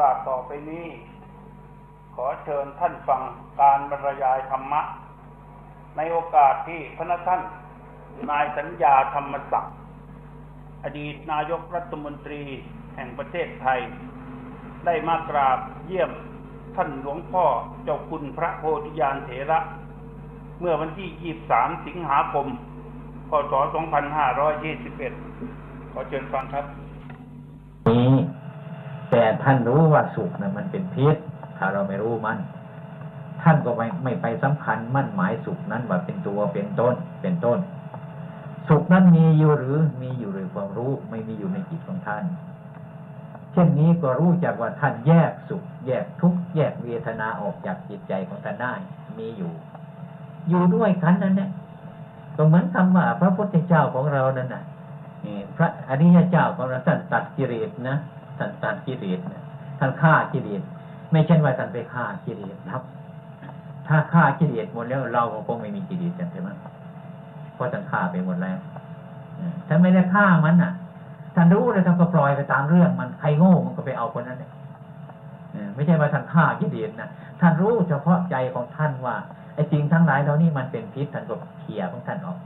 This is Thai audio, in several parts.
กาสต่อไปนี้ ขอเชิญท่านฟังการบรรยายธรรมะ ในโอกาสที่พระท่าน นายสัญญาธรรมศักดิ์อดีตนายกรัฐมนตรีแห่งประเทศไทย ได้มากราบเยี่ยมท่านหลวงพ่อเจ้าคุณพระโพธิญาณเถระ เมื่อวันที่ 23 สิงหาคม พศ 2521 ขอเชิญฟังครับ แต่ท่านรู้ว่าสุขนะมันเป็นพิษ ถ้าเราไม่รู้มันท่านก็ไม่ไม่ไปสำคัญมั่นหมายสุขนั้นว่าเป็นตัวเป็นต้นเป็นต้น สุขนั้นมีอยู่หรือมีอยู่หรือความรู้ไม่มีอยู่ในจิตของท่าน เช่นนี้ก็รู้จักว่าท่านแยกสุข แยกทุกข์แยกเวทนาออกจากจิตใจของท่านได้มีอยู่ อยู่ด้วยกันนั่นแหละก็เหมือนคำว่าพระพุทธเจ้าของเรานั่นน่ะนี่พระอริยเจ้าของเราท่านตัดกิเลสนะ ท่านตัดกิเลสท่านฆ่ากิเลสไม่ใช่ว่าท่านไปฆ่ากิเลสครับ ถ้าฆ่ากิเลสหมดแล้วเราก็คงไม่มีกิเลสกันใช่ไหมเพราะท่านฆ่าไปหมดแล้วท่านไม่ได้ฆ่ามันน่ะท่านรู้เลยท่านก็ปล่อยไปตามเรื่องมันใครโง่มันก็ไปเอาคนนั้นเลยไม่ใช่ว่าท่านฆ่ากิเลสนะท่านรู้เฉพาะใจของท่านว่าไอ้จริงทั้งหลายเหล่านี้มันเป็นพิษท่านก็เคลียร์ของท่านออก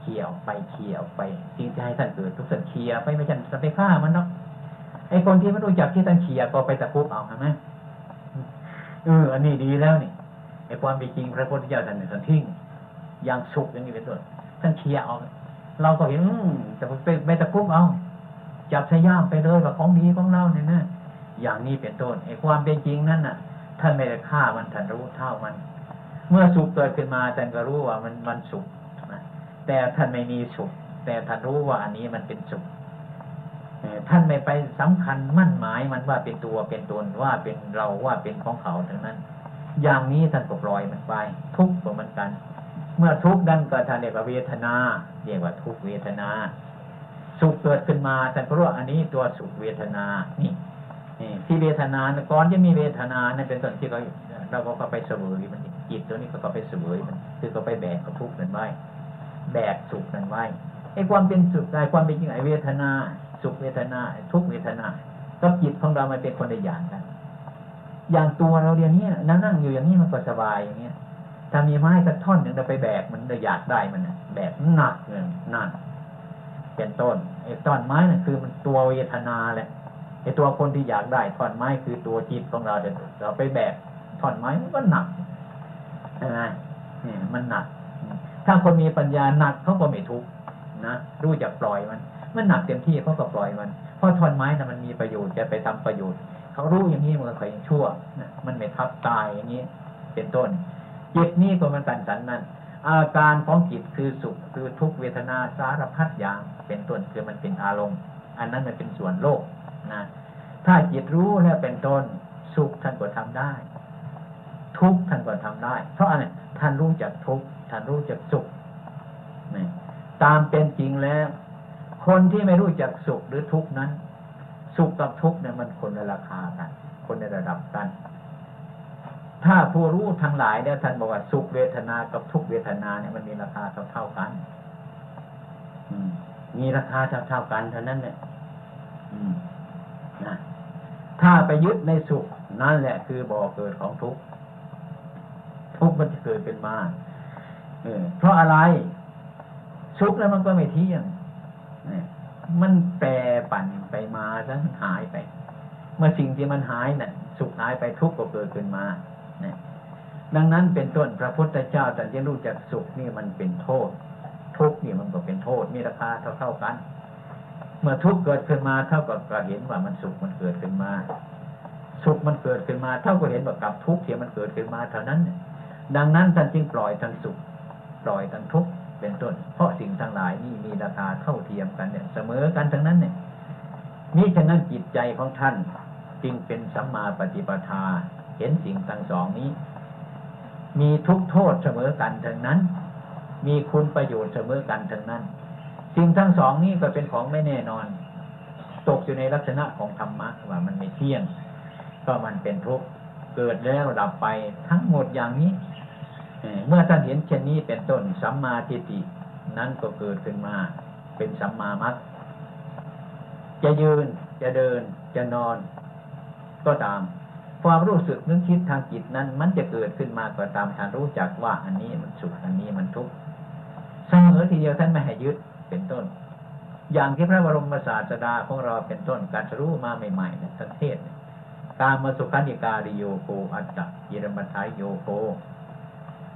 เคลียร์ออกไปเคลียร์ออกไปจริงจะให้ท่านเกิดทุกสันเคลียร์ไปไม่ใช่จะไปฆ่ามันเนาะ ไอ้คนที่ไม่รู้จักที่ท่านเคลียก็ไปตะคุบเอาใช่ไหมเอออันนี้ดีแล้วนี่ไอ้ความเป็นจริงพระพุทธเจ้าท่านท่านทิ้งอย่างสุกอย่างนี้เป็นต้นท่านเคลียเอาเราก็เห็นแต่ไปไปตะคุบเอา จับใช้ย่ามไปเลยว่าของดีของเราเนี่ยนะอย่างนี้เป็นต้นไอ้ความเป็นจริงนั่นน่ะ ท่านไม่ได้ฆ่ามันท่านรู้เท่ามัน เมื่อสุขเกิดขึ้นมาท่านก็รู้ว่ามันมันสุขนะแต่ท่านไม่มีสุข แต่ท่านรู้ว่าอันนี้มันเป็นสุข ท่านไม่ไปสำคัญมั่นหมายมันว่าเป็นตัวเป็นตนว่าเป็นเราว่าเป็นของเขาทั้งนั้น อย่างนี้ท่านก็ปล่อยมันไป ทุกข์ก็เหมือนกัน เมื่อทุกข์ดันก็ท่านเรียกว่าเวทนาเรียกว่าทุกเวทนา สุขเกิดขึ้นมาท่านก็รู้ว่าอันนี้ตัวสุขเวทนานี่ที่เวทนาก่อนจะมีเวทนานั่นเป็นส่วนที่เราเราก็ไปเสวยมันจิตตัวนี้ก็ไปเสวยมันคือก็ไปแบกทุกข์นั้นไว้แบกสุขนั้นไว้ไอ้ความเป็นสุขไอ้ความเป็นจริงไอ้เวทนา สุขเวทนา ทุกเวทนาก็จิตของเรามันเป็นคนละอย่างกัน อย่างตัวเราเดียวนี้นั่งนั่งอยู่อย่างนี้มันก็สบายอย่างเงี้ยถ้ามีไม้สักท่อนหนึ่งเราไปแบกมันเราอยากได้มันแบกหนักเงินนั่นเป็นต้นไอ้ต้นไม้นั่นคือมันตัวเวทนาแหละไอ้ตัวคนที่อยากได้ท่อนไม้คือตัวจิตของเราเดี๋ยวเราไปแบกท่อนไม้มันก็หนักใช่ไหมนี่มันหนัก ถ้าคนมีปัญญาหนักเขาก็ไม่ทุกข์นะรู้จักปล่อยมัน มันหนักเต็มที่เขาก็ปล่อยมัน เพราะท่อนไม้นะมันมีประโยชน์จะไปทำประโยชน์ เขารู้อย่างนี้มันก็เคยชั่วนะมันไม่ทับตายอย่างนี้ เป็นต้นจิตนี่ก็มันกันสันนั้น อาการของจิตคือสุขคือทุกเวทนาสารพัดอย่างเป็นต้นคือมันเป็นอารมณ์ อันนั้นมันเป็นส่วนโลกนะถ้าจิตรู้แล้วเป็นต้นสุขท่านก็ทำได้ ทุกท่านก็ทำได้ เพราะอะไรท่านรู้จักทุกท่านรู้จักสุขนี่ตามเป็นจริงแล้ว คนที่ไม่รู้จักสุขหรือทุกนั้น สุขกับทุกเนี่ยมันคนในราคากัน คนในระดับกัน ถ้าผู้รู้ทั้งหลายเนี่ยท่านบอกว่าสุขเวทนากับทุกเวทนาเนี่ยมันมีราคาเท่าๆกันมีราคาเท่าๆกันเท่านั้นเนี่ยนะถ้าไปยึดในสุขนั่นแหละคือบ่อเกิดของทุกข์ทุกข์มันจะเกิดเป็นมาเออเพราะอะไร สุขแล้วมันก็ไม่เที่ยง มันแปรปั่นไปมาซะหายไป เมื่อสิ่งที่มันหายนะ่ะ สุขหายไปทุกข์ก็เกิดขึ้นมาเนี่ยดังนั้นเป็นต้นพระพุทธเจ้าแต่ยังรู้จักสุขนี่มันเป็นโทษ ทุกข์นี่มันก็เป็นโทษมีราคาเท่าๆกัน เมื่อทุกข์เกิดขึ้นมาเท่ากับก็เห็นว่ามันสุขมันเกิดขึ้นมา สุขมันเกิดขึ้นมา เท่ากับเห็นว่ากับทุกข์ที่มันเกิดขึ้นมาเท่านั้น ดังนั้นท่านจึงปล่อยทั้งสุข ปล่อยทั้งทุกข์ เป็นต้น เพราะสิ่งทั้งหลายนี่มีราคาเท่าเทียมกันเนี่ย เสมอกันทั้งนั้นเนี่ยนี่ฉะนั้นจิตใจของท่านจึงเป็นสัมมาปฏิปทา เห็นสิ่งทั้งสองนี้ มีทุกโทษเสมอกันทั้งนั้น มีคุณประโยชน์เสมอกันทั้งนั้น สิ่งทั้งสองนี้ก็เป็นของไม่แน่นอน ตกอยู่ในลักษณะของธรรมะว่ามันไม่เที่ยง ก็มันเป็นทุกข์เกิดแล้วดับไปทั้งหมดอย่างนี้ เมื่อท่านเห็นเช่นนี้เป็นต้นสัมมาทิฏฐินั้นก็เกิดขึ้นมาเป็นสัมมามัตจะยืนจะเดินจะนอน ก็ตาม ความรู้สึกนึกคิดทางจิตนั้น มันจะเกิดขึ้นมาก็ตามท่านรู้จักว่าอันนี้มันสุขอันนี้มันทุกข์เสมอทีเดียวท่านไม่ให้ยึดเป็นต้น อย่างที่พระบรมศาสดาของเราเป็นต้นการรู้มาใหม่ๆในประเทศการมาสุขันิการิโยโกอัตตะยิรมัทายโยโก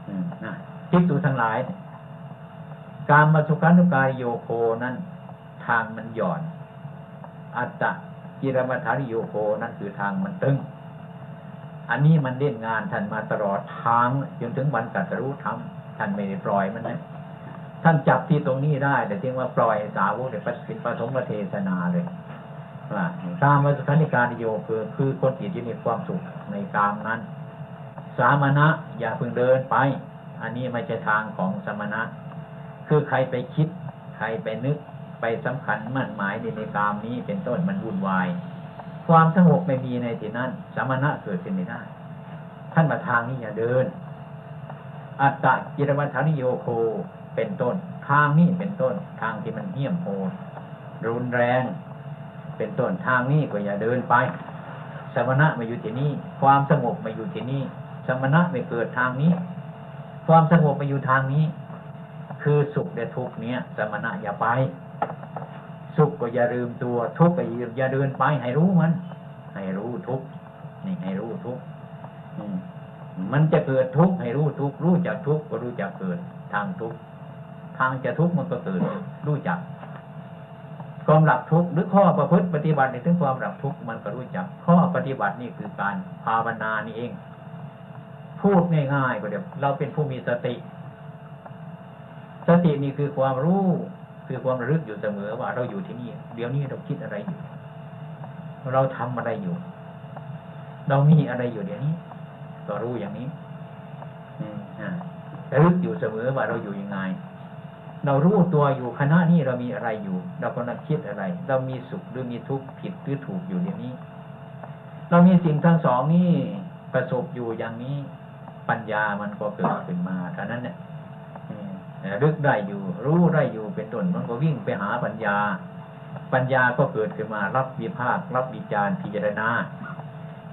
อืมนะทิฏฐุทั้งหลาย การมาสุขันุกายโยโคนั้น ทางมันหย่อน อัตตะกิรมัฐานิโยโคนั่นคือทางมันตึง อันนี้มันเล่นงานท่านมาตลอดทางจนถึงวันกัตรู้ธรรมท่านไม่ได้ปล่อยมันนะท่านจับที่ตรงนี้ได้ แต่จึงว่าปล่อยสาวกในเป็นปฐมเทศนาเลยว่าตามมาสุขันิการโยคือคือคนจิตที่มีความสุขในกามนั้น สามณะอย่าเพิ่งเดินไป อันนี้ไม่ใช่ทางของสมณะ คือใครไปคิด ใครไปนึกไปสำคัญมั่นหมายในในกามนี้เป็นต้นมันวุ่นวาย ความสงบไม่มีในที่นั้น สมณะเกิดขึ้นไม่ได้ ท่านมาทางนี้อย่าเดิน อัตตะกิรมัฐานิโยโคเป็นต้น ทางนี้เป็นต้น ทางที่มันเหี้ยมโหดรุนแรง เป็นต้นทางนี้ก็อย่าเดินไปสมณะมาอยู่ที่นี่ ความสงบมาอยู่ที่นี่ สมณะไม่เกิดทางนี้ ความสงบมาอยู่ทางนี้ คือสุขและทุกเนี้ยสมณะอย่าไป สุขก็อย่าลืมตัว ทุกข์ก็อย่าเดินไป ให้รู้มัน ให้รู้ทุกนี่ให้รู้ทุกมมันจะเกิดทุกข์ให้รู้ทุกข์รู้จักทุกข์ก็รู้จักเกิดทางทุกข์ทางจะทุกข์มันก็เกิดรู้จักความหลับทุกข์หรือข้อประพฤติปฏิบัติในถึงความหลับทุกข์มันก็รู้จัก ข้อปฏิบัตินี่คือการภาวนานี่เอง พูดง่ายๆก็เดี๋ยวเราเป็นผู้มีสติ สตินี่คือความรู้คือความระลึกอยู่เสมอว่าเราอยู่ที่นี่ เดี๋ยวนี้เราคิดอะไรอยู่ เราทำอะไรอยู่ เรามีอะไรอยู่เดี๋ยวนี้ ก็รู้อย่างนี้อระลึกอยู่เสมอว่าเราอยู่ยังไง เรารู้ตัวอยู่คณะนี้เรามีอะไรอยู่ เรากำลังคิดอะไร เรามีสุขหรือมีทุกข์ผิดหรือถูกอยู่เดี๋ยวนี้ เรามีสิ่งทั้งสองนี้ประสบอยู่อย่างนี้ ปัญญามันก็เกิดขึ้นมาเท่านั้นเนี่ยอืมรึกได้อยู่ รู้ได้อยู่เป็นต้นมันก็วิ่งไปหาปัญญา ปัญญาก็เกิดขึ้นมา รับวิพากษ์รับวิจารณ์พิจารณา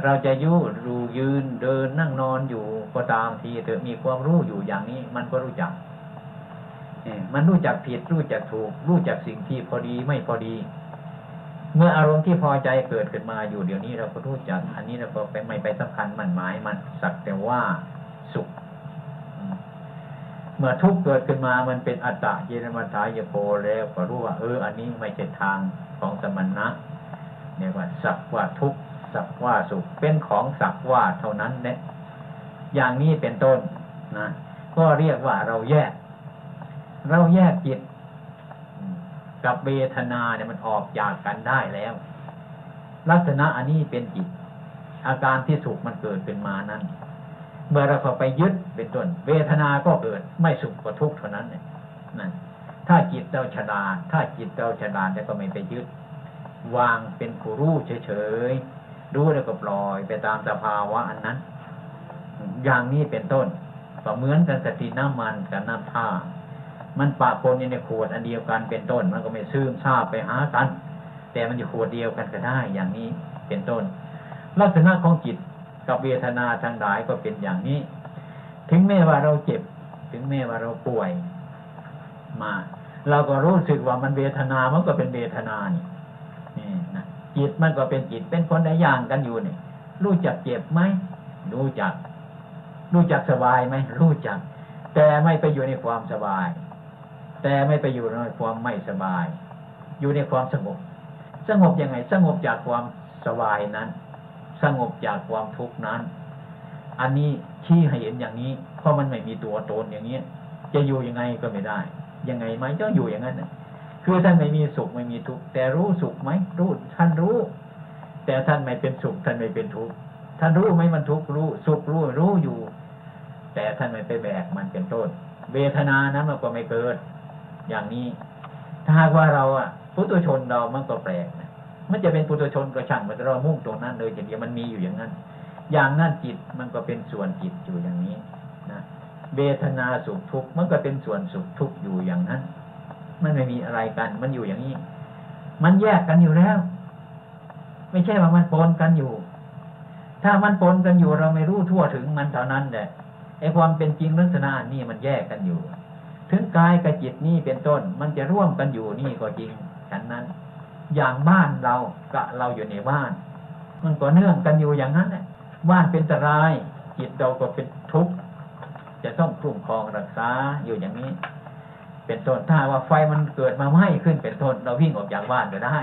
เราจะยุรูยืนเดินนั่งนอนอยู่ก็ตามทีเถอะมีความรู้อยู่อย่างนี้ มันก็รู้จักเอ่อมันรู้จักผิดรู้จักถูก รู้จักสิ่งที่พอดีไม่พอดี เมื่ออารมณ์ที่พอใจเกิดขึ้นมาอยู่เดี๋ยวนี้เราก็รู้จัก อันนี้เราก็ไปไม่ไปสำคัญมันหมายมันสักแต่ว่า สุข เมื่อทุกข์เกิดขึ้นมามันเป็นอัตตะเยนมัตายโปแล้วก็รู้ว่าเอออันนี้ไม่ใช่ทางของสมณะเนี่ยว่าสักว่าทุกข์สักว่าสุข เป็นของสักว่าเท่านั้นเนี่ยอย่างนี้เป็นต้นนะก็เรียกว่าเราแยก เราแยกจิต กับเวทนาเนี่ยมันออกจากกันได้แล้ว ลักษณะอันนี้เป็นจิต อาการที่สุขมันเกิดขึ้นมานั้น เมื่อเราเข้าไปยึดเป็นต้น เวทนาก็เกิด ไม่สุขก็ทุกข์เท่านั้นเนี่ยนั่นถ้าจิตเราฉลาดถ้าจิตเราฉลาดแล้วก็ไม่ไปยึด วางเป็นผู้รู้เฉยๆรู้แล้วก็ปล่อยไปตามสภาวะอันนั้น อย่างนี้เป็นต้นก็เหมือนกันสติน้ำมันกับน้ำท่ามันปะปนอยู่ในขวดอันเดียวกันเป็นต้น มันก็ไม่ซึมซาบไปหากัน แต่มันอยู่ขวดเดียวกันก็ได้อย่างนี้เป็นต้น ลักษณะของจิต กับเวทนาทางหลายก็เป็นอย่างนี้ ถึงแม้ว่าเราเจ็บ ถึงแม้ว่าเราป่วยมา เราก็รู้สึกว่ามันเวทนามันก็เป็นเวทนานี่นี่นะจิตมันก็เป็นจิตเป็นคนละอย่างกันอยู่นี่รู้จักเจ็บไหมรู้จัก รู้จักสบายไหมรู้จัก แต่ไม่ไปอยู่ในความสบาย แต่ไม่ไปอยู่ในความไม่สบาย อยู่ในความสงบ สงบยังไงสงบจากความสบายนั้น สงบจากความทุกข์นั้น อันนี้ชี้ให้เห็นอย่างนี้ เพราะมันไม่มีตัวตนอย่างนี้จะอยู่ยังไงก็ไม่ได้ ยังไงไหมต้องอยู่อย่างนั้นคือท่านไม่มีสุขไม่มีทุกข์แต่รู้สุขไหมรู้ท่านรู้ แต่ท่านไม่เป็นสุขท่านไม่เป็นทุกข์ท่านรู้ไหมมันทุกข์รู้สุขรู้รู้อยู่ แต่ท่านไม่ไปแบกมันเป็นต้นเวทนานั้นมันก็ไม่เกิด อย่างนี้ ถ้าหากว่าเราอะปุถุชนเรามันก็แปลกนะ มันจะเป็นปุถุชนก็ช่างมันเรามุ่งตรงนั้นเลยอย่างเดียวมันมีอยู่อย่างนั้น อย่างนั้นจิตมันก็เป็นส่วนจิตอยู่อย่างนี้นะเวทนาสุขทุกข์มันก็เป็นส่วนสุขทุกข์อยู่อย่างนั้น มันไม่มีอะไรกัน มันอยู่อย่างนี้ มันแยกกันอยู่แล้ว ไม่ใช่ว่ามันปนกันอยู่ ถ้ามันปนกันอยู่เราไม่รู้ทั่วถึงมันเท่านั้นแหละไอ้ความเป็นจริงลักษณะนี่มันแยกกันอยู่ ถึงกายกับจิตนี่เป็นต้น มันจะร่วมกันอยู่นี่ก็จริงฉันนั้น อย่างบ้านเรากับเราอยู่ในบ้าน มันก็เนื่องกันอยู่อย่างนั้นแหละบ้านเป็นตราย จิตเราก็เป็นทุกข์จะต้องคุ้มครองรักษาอยู่อย่างนี้ เป็นต้นถ้าว่าไฟมันเกิดมาไหม้ขึ้นเป็นต้นเราวิ่งออกจากบ้านก็ได้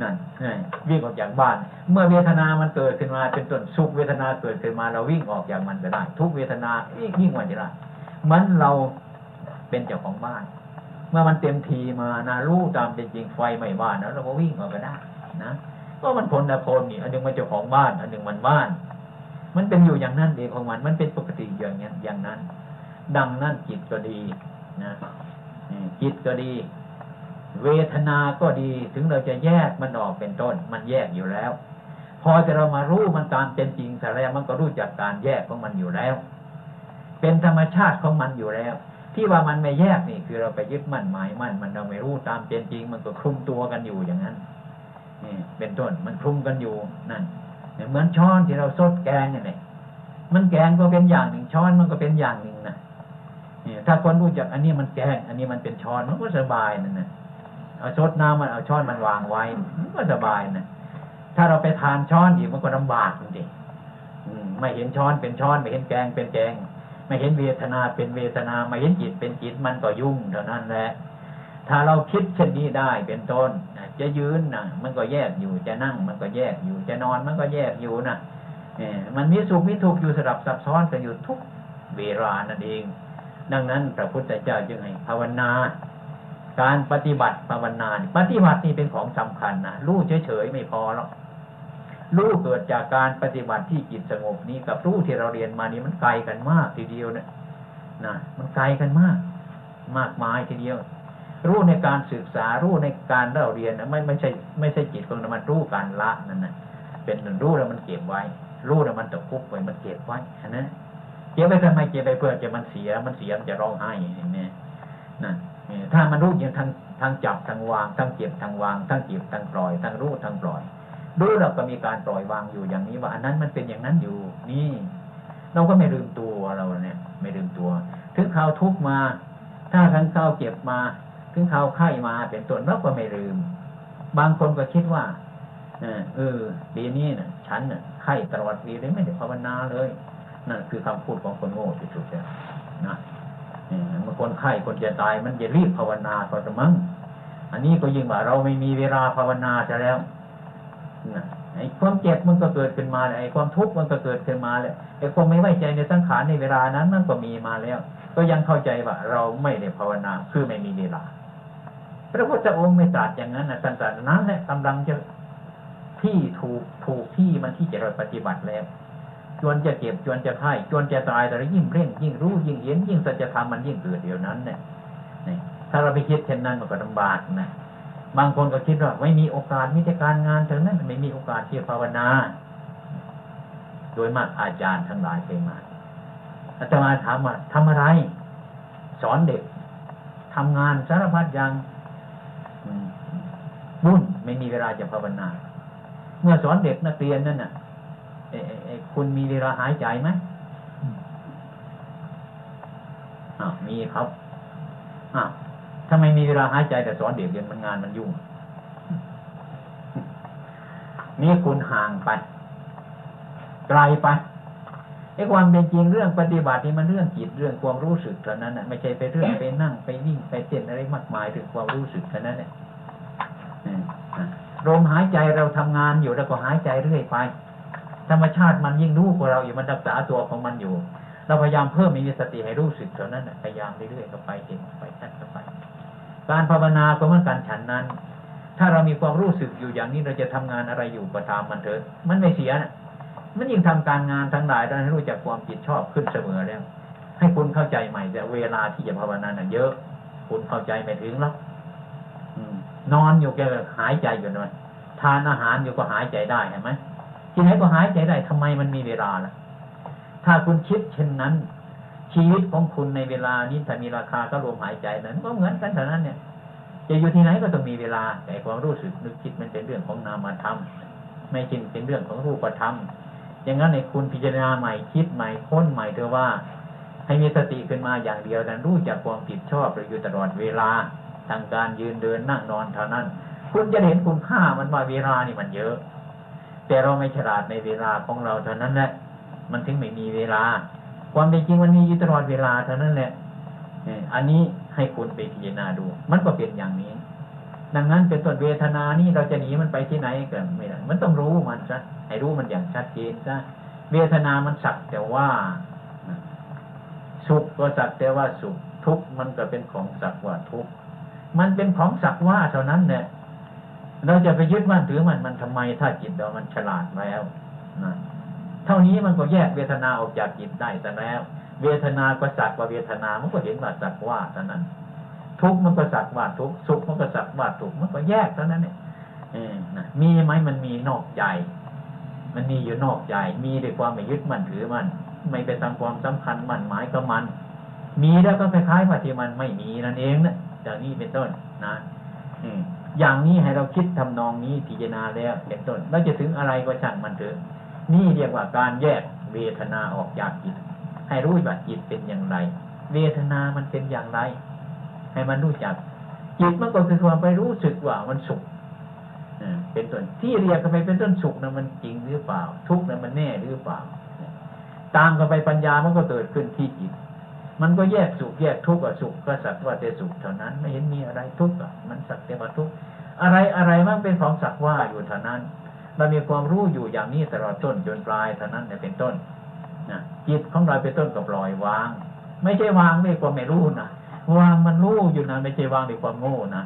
นั่นนี่วิ่งออกจากบ้าน เมื่อเวทนามันเกิดขึ้นมาเป็นต้นสุขเวทนาเกิดขึ้นมาเราวิ่งออกจากมันก็ได้ ทุกเวทนายิ่งกว่าจะได้มันเราเป็นเจ้าของบ้าน เมื่อมันเต็มทีมานะรู้ตามเป็นจริงไฟไหม้บ้านแล้วเราก็วิ่งออกก็ได้นะก็มันพลละคนนี่อันหนึ่งมันเจ้าของบ้าน อันหนึ่งมันบ้าน มันเป็นอยู่อย่างนั้นเองของมัน มันเป็นปกติอย่างนี้อย่างนั้น ดังนั้นจิตก็ดีนะจิตก็ดี เวทนาก็ดีถึงเราจะแยกมันออกเป็นต้น มันแยกอยู่แล้ว พอจะเรามารู้มันตามเป็นจริงแต่แล้วมันก็รู้จักการแยกของมันอยู่แล้ว เป็นธรรมชาติของมันอยู่แล้ว ที่ว่ามันไม่แยกนี่คือเราไปยึดมั่นหมายมั่นมันเราไม่รู้ตามเป็นจริง มันก็คลุมตัวกันอยู่อย่างนั้นนี่เป็นต้นมันคลุมกันอยู่นั่นเหมือนช้อนที่เราซดแกงนี่แหละมันแกงก็เป็นอย่างหนึ่งช้อนมันก็เป็นอย่างหนึ่งนะนี่ถ้าคนรู้จักอันนี้มันแกง อันนี้มันเป็นช้อนมันก็สบายนั่นนะเอาซดน้ำมันเอาช้อนมันวางไว้มันก็สบายนะถ้าเราไปทานช้อนอีกมันก็ลำบากจริงๆไม่เห็นช้อนเป็นช้อนไม่เห็นแกงเป็นแกง ไม่เห็นเวทนาเป็นเวทนาไม่เห็นจิตเป็นจิตมันก็ยุ่งเท่านั้นแหละถ้าเราคิดเช่นนี้ได้เป็นต้นจะยืนนะมันก็แยกอยู่จะนั่ง มันก็แยกอยู่จะนอนมันก็แยกอยู่นะเนี่ยมันมีสุขมีทุกข์อยู่สลับซับซ้อนกันอยู่ทุกเวลานั่นเอง ดังนั้นพระพุทธเจ้าจึงให้ภาวนา การปฏิบัติภาวนาปฏิบัตินี่เป็นของสำคัญนะรู้เฉยๆไม่พอหรอก รู้เกิดจากการปฏิบัติที่จิตสงบนี้กับรู้ที่เราเรียนมานี่มันไกลกันมากทีเดียวเนี่ยนะมันไกลกันมาก มากมายทีเดียว รู้ในการศึกษารู้ในการเราเรียนนะไม่ไม่ใช่ไม่ใช่จิตของมันรู้การละนั่นนะเป็นรู้แล้วมันเก็บไว้ รู้แล้วมันตะคุบไว้มันเก็บไว้นะเก็บไว้ทำไมเก็บไปเพื่อจะมันเสียมันเสียมันจะร้องไห้เนไหมนั่นถ้ามันรู้อย่างทั้งทั้งจับทั้งวางทั้งเก็บทั้งวางทั้งเก็บทั้งปล่อยทั้งรู้ทั้งปล่อย รู้เราก็มีการปล่อยวางอยู่อย่างนี้ว่าอันนั้นมันเป็นอย่างนั้นอยู่ นี่ เราก็ไม่ลืมตัวเราเนี่ย ไม่ลืมตัว ถึงข่าวทุกมา ถ้าทั้งข่าวเก็บมา ถึงข่าวไข้มาเป็นต้นเราก็ไม่ลืม บางคนก็คิดว่าเออปีนี้นะฉันน่ะไข้ตลอดปีเลยไม่ได้ภาวนาเลยนั่นคือคำพูดของคนโง่ที่สุดเลยนะเมื่อคนไข้คนจะตายมันจะรีบภาวนาก็จะมั้งอันนี้ก็ยิ่งว่าเราไม่มีเวลาภาวนาจะแล้ว ไอ้ความเจ็บมันก็เกิดขึ้นมาไอ้ความทุกข์มันก็เกิดขึ้นมาแล้วไอ้ความไม่ไว้ใจในสังขารในเวลานั้นมันก็มีมาแล้ว ก็ยังเข้าใจว่าเราไม่ได้ภาวนาคือไม่มีเวลา พระพุทธองค์ไม่ตรัสอย่างนั้นนะท่านตรัสนั้นแหละกำลังจะที่ถูกถูกที่มันที่จะเราปฏิบัติแล้วจวนจะเก็บจวนจะไข้จวนจะตายแต่ยิ่งเร่ง ยิ่งรู้ยิ่งเห็นยิ่งสัจธรรมมันยิ่งเกิดเดียวนั้นเนี่ยถ้าเราไปคิดเช่นนั้นมันก็ลำบากนะ บางคนก็คิดว่าไม่มีโอกาสมีแต่การงานเท่านั้นไม่มีโอกาสที่ภาวนา โดยมากอาจารย์ทั้งหลายเคยมาอาจารย์ถามว่าทำอะไร สอนเด็กทำงานสารพัดอย่างบุญไม่มีเวลาจะภาวนา เมื่อสอนเด็กนักเรียนนั่นน่ะคุณมีเวลาหายใจไหมอ้าวมีครับอ้าว ถ้าไมมีเวลาหายใจแต่สอนเด็กเรียนมันงานมันยุ่ง นี่คุณห่างไป ไกลไปไอ้ความเป็นจริงเรื่องปฏิบัตินี่มันเรื่องจิตเรื่องความรู้สึกเท่านั้นนะไม่ใช่ไปเรื่องไปนั่งไปวิ่งไปเต้นอะไรมากมายถึงความรู้สึกเท่านั้นเนี่ยลมหายใจเราทำงานอยู่แล้วก็หายใจเรื่อยไป ธรรมชาติมันยิ่งรู้กว่าเราอยู่มันรักษาตัวของมันอยู่ เราพยายามเพิ่มมีสติให้รู้สึกเท่านั้นพยายามเรื่อยๆก็ไปเห็นไปชัดก็ไป การภาวนาก็เหมือนกันฉันนั้น ถ้าเรามีความรู้สึกอยู่อย่างนี้เราจะทำงานอะไรอยู่ก็ตามมันเถอะมันไม่เสียนะมันยิ่งทำการงานทั้งหลายเราให้รู้จักความจิตชอบขึ้นเสมอแล้ว ให้คุณเข้าใจใหม่แต่เวลาที่จะภาวนาน่ะเยอะ คุณเข้าใจไม่ถึงแล้วนอนอยู่แกหายใจอยู่นอยทานอาหารอยู่ก็หายใจได้เห็นไหมที่ไหนก็หายใจได้ทำไมมันมีเวลาล่ะ ถ้าคุณคิดเช่นนั้น ชีวิตของคุณในเวลานี้ถ้ามีราคาก็รวมหายใจนั้นก็เหมือนกันเท่านั้นเนี่ย จะอยู่ที่ไหนก็ต้องมีเวลา แต่ความรู้สึกนึกคิดมันเป็นเรื่องของนามธรรมไม่จริงเป็นเรื่องของรูปธรรมอย่างนั้นในคุณพิจารณาใหม่คิดใหม่ค้นใหม่เถอะว่า ให้มีสติขึ้นมาอย่างเดียวนั้นรู้จักความผิดชอบอยู่ตลอดเวลาทางการยืนเดินนั่งนอนเท่านั้น คุณจะเห็นคุณค่ามันว่าเวลานี่มันเยอะ แต่เราไม่ฉลาดในเวลาของเราเท่านั้นแหละมันถึงไม่มีเวลา ความเป็นจริงมันมีอยู่ตลอดเวลาเท่านั้นแหละอันนี้ให้คุณไปพิจารณาดู มันก็เป็นอย่างนี้ ดังนั้นเป็นต้นเวทนานี่เราจะหนีมันไปที่ไหนก็ไม่ได้มันต้องรู้มันซะให้รู้มันอย่างชัดเจนซะเวทนามันสักแต่ว่า สุขก็สักแต่ว่าสุข ทุกข์มันก็เป็นของสักว่าทุกข์มันเป็นของสักว่าเท่านั้นเนี่ยเราจะไปยึดมั่นถือมันมันทำไมถ้าจิตเรามันฉลาดแล้วนะ เท่านี้มันก็แยกเวทนาออกจากจิตได้แต่แล้ว เวทนาก็สักว่าเวทนา มันก็เห็นว่าสักว่าเท่านั้น ทุกมันก็สักว่าทุกสุขมันก็สักว่าทุกข์มันก็แยกเท่านั้นเนี่ยมีไหมมันมีนอกใจ มันมีอยู่นอกใจ มีด้วยความไม่ยึดมั่นถือมัน ไม่ไปทำความสำคัญมั่นหมายกับมัน มีแล้วก็คล้ายๆว่าที่มันไม่มีนั่นเองนะอย่างนี้เป็นต้นนะอย่างนี้ให้เราคิดทำนองนี้พิจารณาแล้วเป็นต้นเราจะถึงอะไรก็ช่างมันเถอะ นี่เรียกว่าการแยกเวทนาออกจากจิต ให้รู้ว่าจิตเป็นอย่างไร เวทนามันเป็นอย่างไร ให้มันรู้จัก จิตมันก็คือความไปรู้สึกว่ามันสุขเป็นต้นที่เรียกกันไปเป็นต้นสุขนะมันจริงหรือเปล่า ทุกข์นะมันแน่หรือเปล่า ตามกันไปปัญญามันก็เกิดขึ้นที่จิต มันก็แยกสุขแยกทุกข์กับสุขก็สักว่าแต่สุขเท่านั้นไม่เห็นมีอะไรทุกข์อะมันสักแต่ว่าทุกข์อะไรอะไรมันเป็นของสักว่าอยู่เท่านั้น เรามีความรู้อยู่อย่างนี้ตลอดต้นจนปลายเท่านั้นเนี่ยเป็นต้นนะจิตของเราเป็นต้นกับปล่อยวาง ไม่ใช่วางด้วยความไม่รู้นะวางมันรู้อยู่นะไม่ใช่วางด้วยความโง่นะ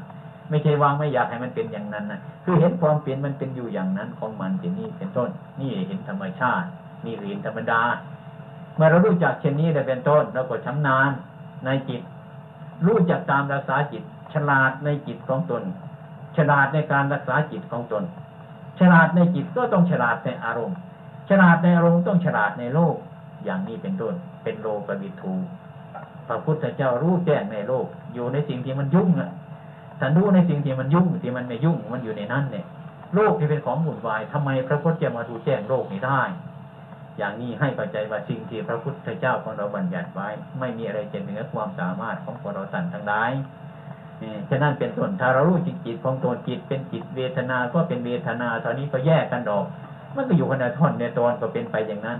ไม่ใช่วางไม่อยากให้มันเป็นอย่างนั้นนะคือเห็นความเปลี่ยนมันเป็นอยู่อย่างนั้นของมันที่นี่เป็นต้น นี่เห็นธรรมชาติ นี่เห็นธรรมดา เมื่อเรารู้จักเช่นนี้ได้เป็นต้นเราก็ชำนาญในจิต รู้จักตามรักษาจิต ฉลาดในจิตของตน ฉลาดในการรักษาจิตของตน ฉลาดในจิตก็ต้องฉลาดในอารมณ์ ฉลาดในอารมณ์ต้องฉลาดในโลก อย่างนี้เป็นต้น เป็นโลกบิทูพระพุทธเจ้ารู้แจ้งในโลก อยู่ในสิ่งที่มันยุ่งอะท่านรู้ในสิ่งที่มันยุ่งที่มันไม่ยุ่งมันอยู่ในนั้นเนี่ย โลกที่เป็นของวุ่นวายทำไมพระพุทธเจ้ามาดูแจ้งโลกนี้ได้ อย่างนี้ให้เข้าใจว่าสิ่งที่พระพุทธเจ้าของเราบัญญัติไว้ ไม่มีอะไรจะเหนือความสามารถของพวกเราสันทั้งหลาย ฉะนั้นเป็นต้นถ้าเรารู้จิตจิตของตนจิตเป็นจิตเวทนาก็เป็นเวทนาตอนนี้ก็แยกกันออก มันก็อยู่คนละท่อนในตอนก็เป็นไปอย่างนั้น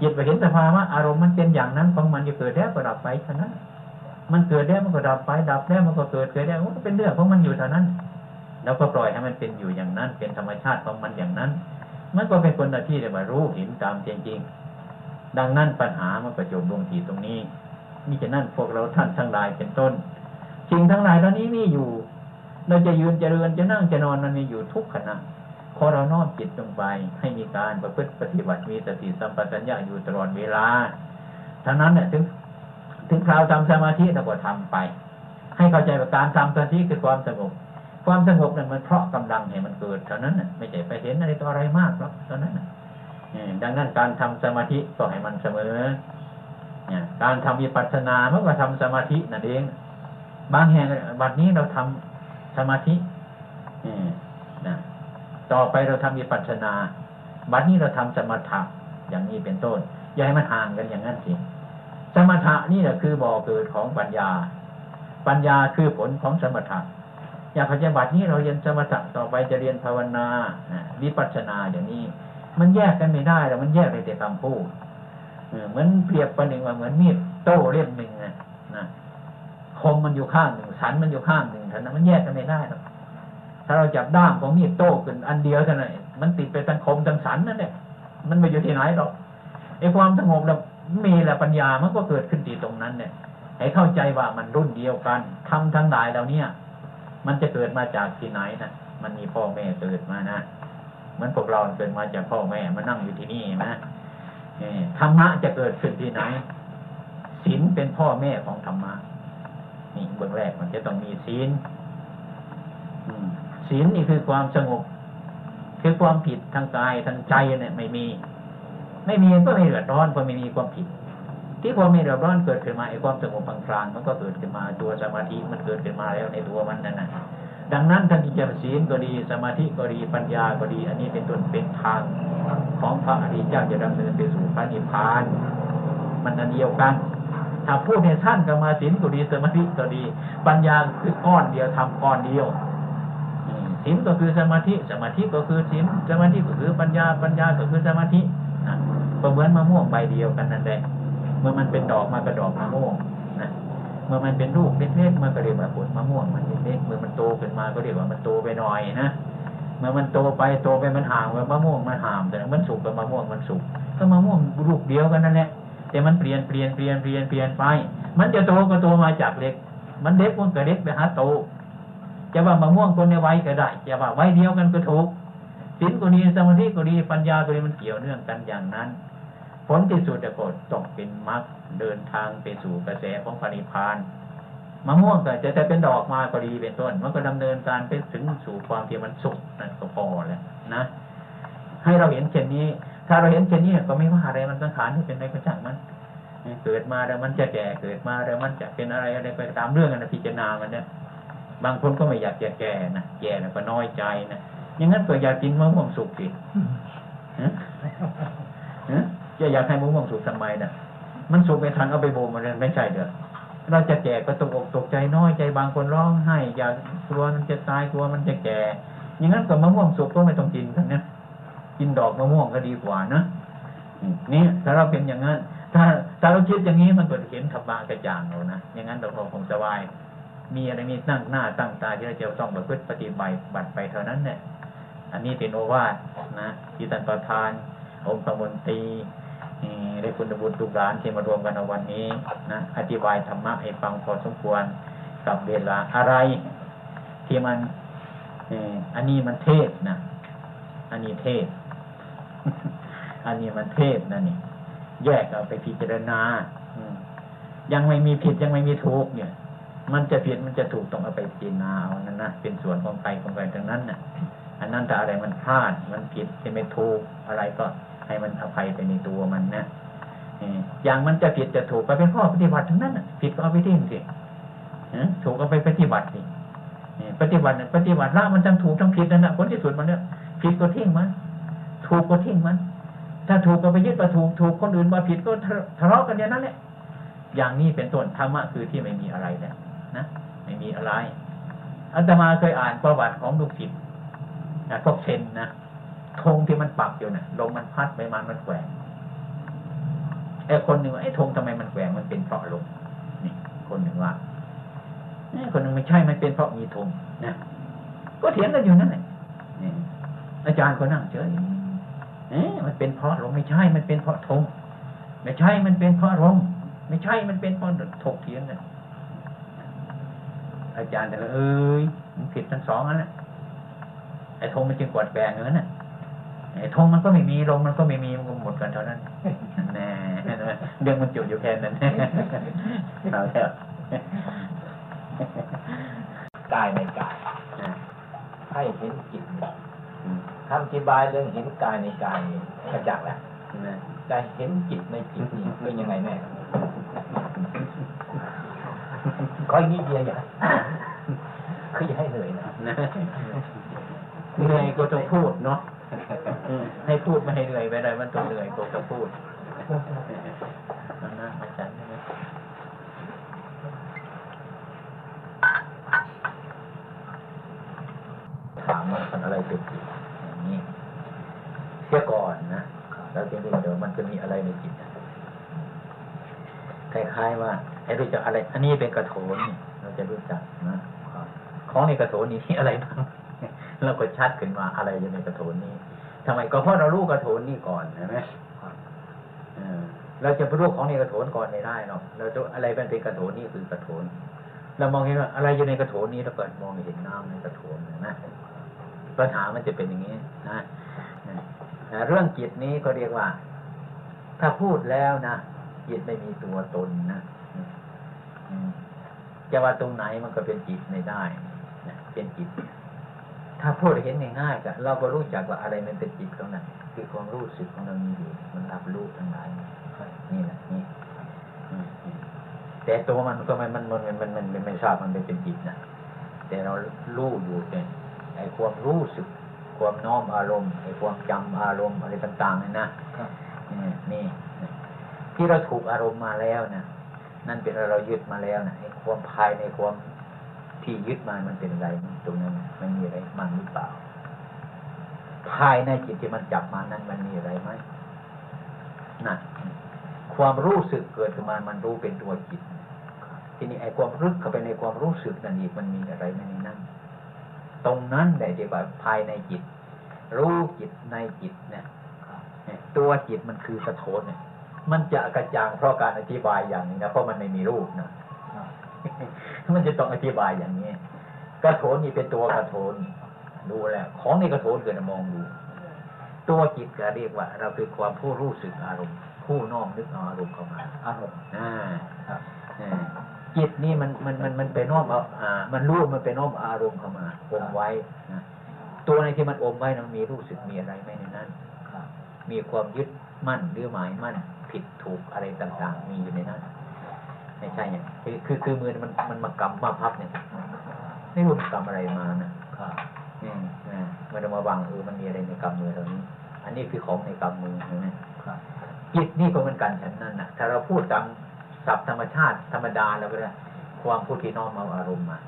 จิตไปเห็นสภาวะอารมณ์มันเป็นอย่างนั้นของมันจะเกิดแล้วก็ดับไปเท่านั้น มันเกิดแล้วมันก็ดับไปดับแล้วมันก็เกิดเกิดแล้วมันก็เป็นเรื่องของมันอยู่เท่านั้น แล้วก็ปล่อยให้มันเป็นอยู่อย่างนั้น เป็นธรรมชาติของมันอย่างนั้น มันก็เป็นคนหน้าที่ได้มารู้เห็นตามจริงๆดังนั้นปัญหามันก็จบลงที่ตรงนี้นี่จะนั่นพวกเราท่านทั้งหลายเป็นต้น สิ่งทั้งหลายเหล่านี้มีอยู่ เราจะยืนจะเดินจะนั่งจะนอนมันมีอยู่ทุกขณะขอเราน้อมจิตลงไปให้มีการประพฤติปฏิบัติมีสติสัมปชัญญะอยู่ตลอดเวลาทั้งนั้นเนี่ยถึงถึงคราวทำสมาธิเราก็ทำไป ให้เข้าใจว่าการทำสมาธิคือความสงบความสงบนั้นมันเพราะกำลังให้มันเกิดเท่านั้นน่ะไม่ใช่ไปเห็นอะไรต่ออะไรมากหรอกเท่านั้นน่ะดังนั้นการทำสมาธิก็ให้มันเสมอการทำวิปัสสนาเมื่อก็ทำสมาธินั่นเอง บางแห่งบัดนี้เราทำสมาธิเออนะต่อไปเราทำวิปัสสนา บัดนี้เราทำสมถะอย่างนี้เป็นต้น อย่าให้มันห่างกันอย่างนั้นสิสมถะนี่แหละคือบ่อเกิดของปัญญา ปัญญาคือผลของสมถะอยากปฏิบัตินี้เราเรียนสมถะต่อไปจะเรียนภาวนาอะวิปัสสนาอย่างนี้ มันแยกกันไม่ได้แล้วมันแยกไปแต่คำพูดเออเหมือนเปรียบประหนึ่งว่าเหมือนมีดโต้เล่มหนึ่งนะนะ คมมันอยู่ข้างหนึ่งสันมันอยู่ข้างหนึ่งเท่านั้นมันแยกกันไม่ได้หรอกถ้าเราจับด้ามของมีดโต้ขึ้นอันเดียวเท่านั้นมันติดไปทั้งคมทั้งสันนั่นแหละมันไม่อยู่ที่ไหนหรอกไอ้ความสงบแล้วมีแหละปัญญามันก็เกิดขึ้นที่ตรงนั้นเนี่ยให้เข้าใจว่ามันรุ่นเดียวกันทำทั้งหลายแล้วเนี่ย มันจะเกิดมาจากที่ไหนนะมันมีพ่อแม่เกิดมานะเหมือนพวกเราเกิดมาจากพ่อแม่มานั่งอยู่ที่นี่นะธรรมะจะเกิดขึ้นที่ไหนศีลเป็นพ่อแม่ของธรรมะ นี่เบื้องแรกมันจะต้องมีศีลอืมศีลนี่คือความสงบ คือความผิดทางกายทางใจเนี่ยไม่มี ไม่มีก็ไม่เดือดร้อนเพราะไม่มีความผิด ที่ความไม่เดือดร้อนเกิดขึ้นมาไอ้ความสงบพลางๆมันก็เกิดขึ้นมาตัวสมาธิมันเกิดขึ้นมาแล้วในตัวมันนั่นนะดังนั้นท่านที่จะศีลก็ดีสมาธิก็ดีปัญญาก็ดี อันนี้เป็นต้นเป็นทางของพระอริยเจ้าจะดำเนินไปสู่พระนิพพาน มันอันเดียวกัน ถ้าพูดในท่านกรรมาสินก็ดีสมาธิก็ดี ปัญญาคือก้อนเดียวทำก้อนเดียวสินก็คือสมาธิสมาธิก็คือสินสมาธิก็คือปัญญาปัญญาก็คือสมาธินะก็เหมือนมะม่วงใบเดียวกันนั่นแหละเมื่อมันเป็นดอกมันก็ดอกมะม่วงนะเมื่อมันเป็นลูกเล็กๆมันก็เรียกว่าผลมะม่วงมันเล็กๆเมื่อมันโตขึ้นมาก็เรียกว่ามันโตไปหน่อยนะเมื่อมันโตไปโตไปมันห่างเมื่อมะม่วงมันห่ามแต่มันสุกกับมะม่วงมันสุกก็มะม่วงลูกเดียวกันนั่นแหละ แต่มันเปลี่ยนเปลี่ยนเปลี่ยนเปลี่ยนเปลี่ยนไป มันจะโตก็โตมาจากเล็ก มันเล็กมันก็เล็กไปหาโต จะว่ามะม่วงคนในวัยก็ได้ จะว่าวัยเดียวกันก็ถูกศีลก็ดีสมาธิก็ดีปัญญาก็ดีมันเกี่ยวเนื่องกันอย่างนั้น ผลที่สุดจะก็ต้องเป็นมรรคเดินทางไปสู่กระแสของพระนิพานมะม่วงก็จะแต่เป็นดอกมาก็ดีเป็นต้น มันก็ดำเนินการไปถึงสู่ความที่มันสุขนั่นก็พอแล้วนะ ให้เราเห็นเช่นนี้ ถ้าเราเห็นเช่นนี้ก็ไม่ว่าอะไรมันสังขารที่เป็นอะไรก็ช่างมันเกิดมาแล้วมันจะแก่เกิดมาแล้วมันจะเป็นอะไรอะไรไปตามเรื่องกันะพิจารณามันเนี่ยบางคนก็ไม่อยากจะแก่นะแก่แล้วก็น้อยใจนะอย่างนั้นก็อยากกินมะม่วงสุกสิฮะฮะจะอยากให้มะม่วงสุกทำไมนะมันสุกไม่ทันเอาไปโบมันไม่ใช่เด้อเราจะแก่ก็ตกอกตกใจน้อยใจบางคนร้องไห้อยากกลัวมันจะตายกลัวมันจะแก่ อย่างนั้นกับมะม่วงสุกก็ไม่ต้องกินกันนะ กินดอกมะม่วงก็ดีกว่านะนี่ถ้าเราเป็นอย่างนั้น ถ้าถ้าเราคิดอย่างนี้มันก็เห็นธรรมะกระจ่างเรานะอย่างนั้นเราคงสบาย มีอะไรมีตั้งหน้าตั้งตาที่เราจะต้องประพฤติปฏิบัติบัติไปเท่านั้นเนี่ยอันนี้เป็นโอวาทนะที่ท่านประธาน องค์ประมนตีได้คุณบุญทุกร้านที่มารวมกันในวันนี้นะอธิบายธรรมะให้ฟังพอสมควรกับเวลาอะไร ที่มันอันนี้มันเทศนะอันนี้เทศ อันนี้มันเทศนะนี่แยกเอาไปพิจารณาอืยังไม่มีผิดยังไม่มีถูกเนี่ย มันจะผิดมันจะถูกต้องเอาไปพิจารณาเอานั่นนะเป็นส่วนของใครของใครทั้งนั้นน่ะ อันนั้นถ้าอะไรมันพลาด มันผิดจะไม่ถูกอะไรก็ให้มันอภัยไปในตัวมันนะอย่างมันจะผิดจะถูกก็เป็นข้อปฏิบัติทั้งนั้นผิดก็เอาไปทิ้งสิถูกก็ไปปฏิบัติสิปฏิบัติเนี่ยปฏิบัติละมันทั้งถูกทั้งผิดนั่นแหะผลที่สุดมันเนี่ยผิดก็ทิ้งมัน ถูกก็ทิ้งมัน ถ้าถูกก็ไปยึดว่าถูกถูกคนอื่นมาผิดก็ทะเลาะกันอย่างนั้นแหละอย่างนี้เป็นต้นธรรมะคือที่ไม่มีอะไรแล้วนะไม่มีอะไรอาตมาเคยอ่านประวัติของลูกศิษย์นะพวกเซนนะธงที่มันปักอยู่นะ่ะลมมันพัดไปมามันแกว่งไอ้คนหนึ่งว่าไอ้ธงทำไมมันแกว่งมันเป็นเพราะลมนี่คนหนึ่งว่าไอ้คนหนึ่งไม่ใช่มันเป็นเพราะมีธงนะก็เถียงกันอยู่นั่นแหละอาจารย์ก็นั่งเฉย เอ๊ะมันเป็นเพราะลมไม่ใช่ มันเป็นเพราะธงไม่ใช่ มันเป็นเพราะลมไม่ใช่ มันเป็นเพราะถกเถียงกันอาจารย์แต่ละเอ้ยมันผิดทั้งสองอันแหละไอ้ธงมันจึงกวดแบงอย่างนั้นน่ะไอ้ธงมันก็ไม่มีลมมันก็ไม่มีมันก็หมดกันเท่านั้นแน่เห็นไหมเรื่องมันจุดอยู่แค่นั้นเอาแล้วกายในกายให้เห็นจิต คำอธิบายเรื่องเห็นกายในกายนี่กระจ่างแล้วนะแต่เห็นจิตในจิตนี่เป็นยังไงแน่ก็อีกนิดเดียวอย่าคืออย่าให้เหนื่อยนะนะเหนื่อยก็ต้องพูดเนาะอืมให้พูดไม่ให้เหนื่อยไปเลยมันต้องเหนื่อยก็ต้องพูดเอาหน้าอาจารย์ได้ไหมถามว่ามันอะไรเป็นจิตอย่างนี้เสียก่อนนะแล้วทีนี้เดี๋ยวมัน จะมีอะไรในจิตคล้ายๆว่าให้รู้จักอะไร อันนี้เป็นกระโถนเราจะรู้จักนะของในกระโถนนี้อะไรบ้างเราก็ชัดขึ้นมาอะไรอยู่ในกระโถนนี้ทำไมก็เพราะเรารู้กระโถนนี้ก่อนใช่ไหมเราจะไปรู้ของในกระโถนก่อนไม่ได้หรอกเราจะอะไรเป็นเป็นกระโถนนี่คือกระโถนเรามองเห็นว่าอะไรอยู่ในกระโถนนี้แล้วก็มองเห็นน้ำในกระโถนนะปัญหามันจะเป็นอย่างนี้นะนะเรื่องจิตนี้ก็เรียกว่า ถ้าพูดแล้วนะจิตไม่มีตัวตนนะจะว่าตรงไหนมันก็เป็นจิตไม่ได้นะเป็นจิต ถ้าพูดเห็นง่ายๆก็เราก็รู้จักว่าอะไรมันเป็นจิตของนั้นคือความรู้สึกของเรามีอยู่มันรับรู้ทั้งหลายนี่แหละนี่แต่ตัวมันก็ไม่มันมันมันมันมันไม่ทราบมันเป็นจิตนะแต่เรารู้อยู่เนี่ยไอ้ความรู้สึก ความน้อมอารมณ์ไอ้ความจำอารมณ์อะไรต่างๆนี่นะ นี่นี่ที่เราถูกอารมณ์มาแล้วนะนั่นเป็นเรายึดมาแล้วนะความภายในความที่ยึดมามันเป็นอะไรตรงนั้นมันมีอะไรมันหรือเปล่า ภายในจิตที่มันจับมานั้นมันมีอะไรไหมนั่นความรู้สึกเกิดขึ้นมามันรู้เป็นตัวจิต ทีนี้ไอ้ความรึกเข้าไปในความรู้สึกนั่นอีกมันมีอะไรไหมในนั้น ตรงนั้นได้เรียกว่าภายในจิต รู้จิตในจิตเนี่ย ตัวจิตมันคือกระโถนเนี่ยมันจะกระจ่างเพราะการอธิบายอย่างนี้นะเพราะมันไม่มีรูปนะมันจะต้องอธิบายอย่างนี้กระโถนนี่เป็นตัวกระโถนดูแล้วของในกระโถนเกิดมองดู ตัวจิตก็เรียกว่า เราคือความผู้รู้สึกอารมณ์ ผู้น้อมนึกเอาอารมณ์เข้ามาอารมณ์อ่าครับอ่าจิตนี่มันมันมันมันไปน้อมเอาอ่า มันรู้มันไปน้อมอารมณ์เข้ามาอมไว้นะตัวในที่มันอมไว้นะมันมีรู้สึกมีอะไรไหมในนั้นครับ มีความยึดมั่นหรือหมายมั่นผิดถูกอะไรต่างๆ มีอยู่ในนั้นไม่ใช่เนี่ยคือคือคือมือมันมันมากำมาพับเนี่ยไม่รู้มันกำอะไรมานะครับอืมอ่ามันเอามาวางเออมันมีอะไรในกำมือเรานี้ อันนี้คือของในกำมือใช่ไหมครับจิตนี่ก็เหมือนกันฉันนั่นนะถ้าเราพูดตามศัพท์ธรรมชาติธรรมดาแล้วก็ได้ความพูดที่น้อมเอาอารมณ์มา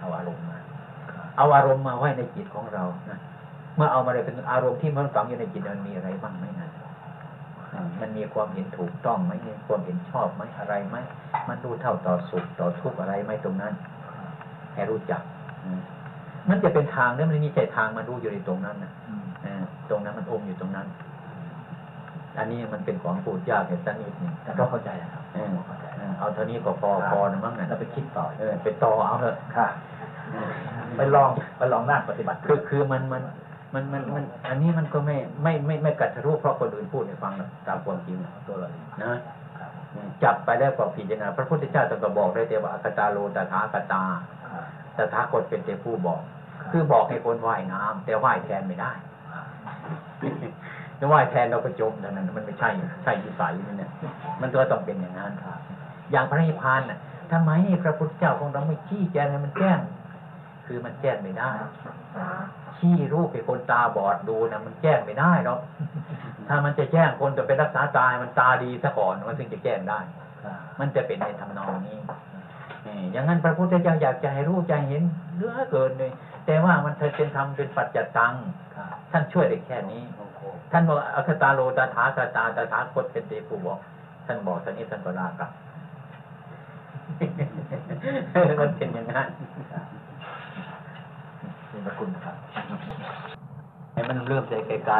เอาอารมณ์มา เอาอารมณ์มาไว้ในจิตของเรานะ เมื่อเอามาเลยเป็นอารมณ์ที่มันฝังอยู่ในจิตมันมีอะไรบ้างไหมนะอ่ามันมีความเห็นถูกต้องไหมมีความเห็นชอบไหมอะไรไหมมันรู้เท่าต่อสุขต่อทุกข์อะไรไหมตรงนั้นให้รู้จักอืมมันจะเป็นทางเนี่ยมันมีใจทางมันรู้อยู่ในตรงนั้นนะอืมอ่าตรงนั้นมันอมอยู่ตรงนั้น อันนี้มันเป็นของพูดยากเห็นสักนิดหนึ่งแต่ก็เข้าใจนะครับเออเข้าใจเออเอาเท่านี้ก็พอพอนะมั้งนะเราไปคิดต่อเออไปต่อเอาเถอะค่ะไปลองไปลองนั่งปฏิบัติคือคือมันมัน มันมันมัน อันนี้มันก็ไม่ไม่ไม่ไม่กัดทะลุเพราะคนอื่นพูดให้ฟังนะตามความจริงนะตัวเรานะครับอืมจับไปแล้วก็พิจารณาพระพุทธเจ้าตรัสก็บอกได้แต่ว่าอากตาโลตถาคตาครับตถาคตเป็นแต่ผู้บอก คือบอกให้คนว่ายน้ำแต่ว่ายแทนไม่ได้จะว่ายแทนเราก็จมเท่านั้นมันไม่ใช่ใช่วิสัยนี่เนี่ยมันก็ต้องเป็นอย่างนั้นครับอย่างพระนิพพานน่ะทำไมพระพุทธเจ้าของเราไม่ชี้แจงให้มันแจ้ง คือมันแจ้งไม่ได้ชี้รูปให้คนตาบอดดูนะมันแจ้งไม่ได้หรอกถ้ามันจะแจ้งคนจะไปรักษาตายมันตาดีซะก่อนมันถึงจะแจ้งได้ครับมันจะเป็นในทำนองนี้นี่อย่างนั้นพระพุทธเจ้าอยากจะให้รู้ใจเห็นเหลือเกินเลยแต่ว่ามันเป็นธรรมเป็นปัจจตังครับท่านช่วยได้แค่นี้โอ้โหท่านบอกอัคตาโลตถาคตาตถาคตเป็นเตผู้บอก ท่านบอกท่านนี้ท่านก็ลากลับมันเป็นอย่างนั้น นี่พระคุณครับให้มันเริ่มใจไกล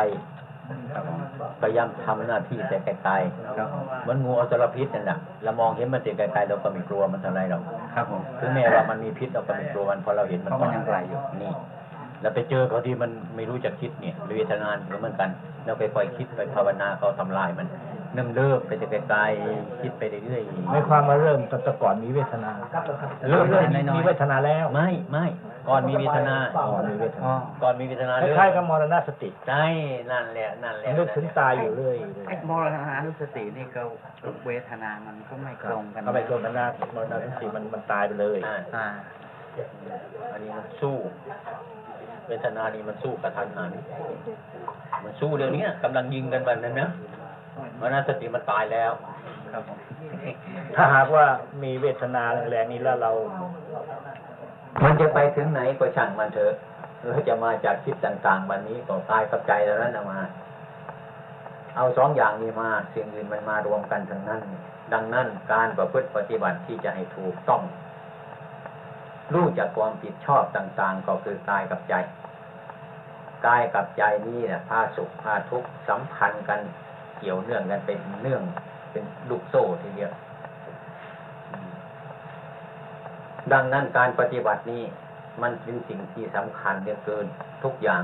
ๆพยายามทำหน้าที่แต่ไกลๆเหมันงูอสรพิษนั่นแหละเรามองเห็นมันแต่ไกลๆเราก็ไม่กลัวมันเท่าไรหรอกครับผมถึงแม้ว่ามันมีพิษเราก็ไม่กลัวมันเพราะเราเห็นมันเพราะมันยังไกลอยู่นี่แล้วไปเจอเขาที่มันไม่รู้จักคิดเนี่ยเวทนานก็เหมือนกัน เราไปคอยคิดไปภาวนาเขาทำลายมันเริ่มเริ่มไปจะไกลๆคิดไปเรื่อยๆไม่ความมาเริ่มตั้งแต่ก่อนมีเวทนา เริ่มเริ่มน้อยๆมีเวทนาแล้วไม่ไม่ ก่อนมีเวทนาก่อนมีเวทนาก่อนมีเวทนาคเริ่มล้ายๆกับมรณสติใช่นั่นแหละนั่นแหละนึกถึงตายอยู่เรื่อยไอ้มรณานุสตินี่ก็เวทนามันก็ไม่ตรงกันเอาไปโดนมรณะมรณสติมันมันตายไปเลยอ่าอ่าอันนี้มันสู้ เวทนานี่มันสู้กับทันหันมันสู้เดี๋ยวนี้กำลังยิงกันแบบนั้นนะมันน่าสติมันตายแล้วครับผมถ้าหากว่ามีเวทนาแรงๆนี้แล้วเรา มันจะไปถึงไหนก็ช่างมันเถอะเออจะมาจากคิดต่าง ๆ วันนี้ก็กายกับใจแล้วนั้นมา เอาสองอย่างนี้มาสิ่งอื่นมันมารวมกันทั้งนั้น ดังนั้นการประพฤติปฏิบัติที่จะให้ถูกต้อง รู้จักความผิดชอบต่าง ๆ ก็คือกายกับใจกายกับใจนี่นะพาสุขพาทุกข์สัมพันธ์กันเกี่ยวเนื่องกันเป็นเนื่องเป็นลูกโซ่ทีเดียว ดังนั้นการปฏิบัตินี้มันเป็นสิ่งที่สำคัญเหลือเกินทุกอย่าง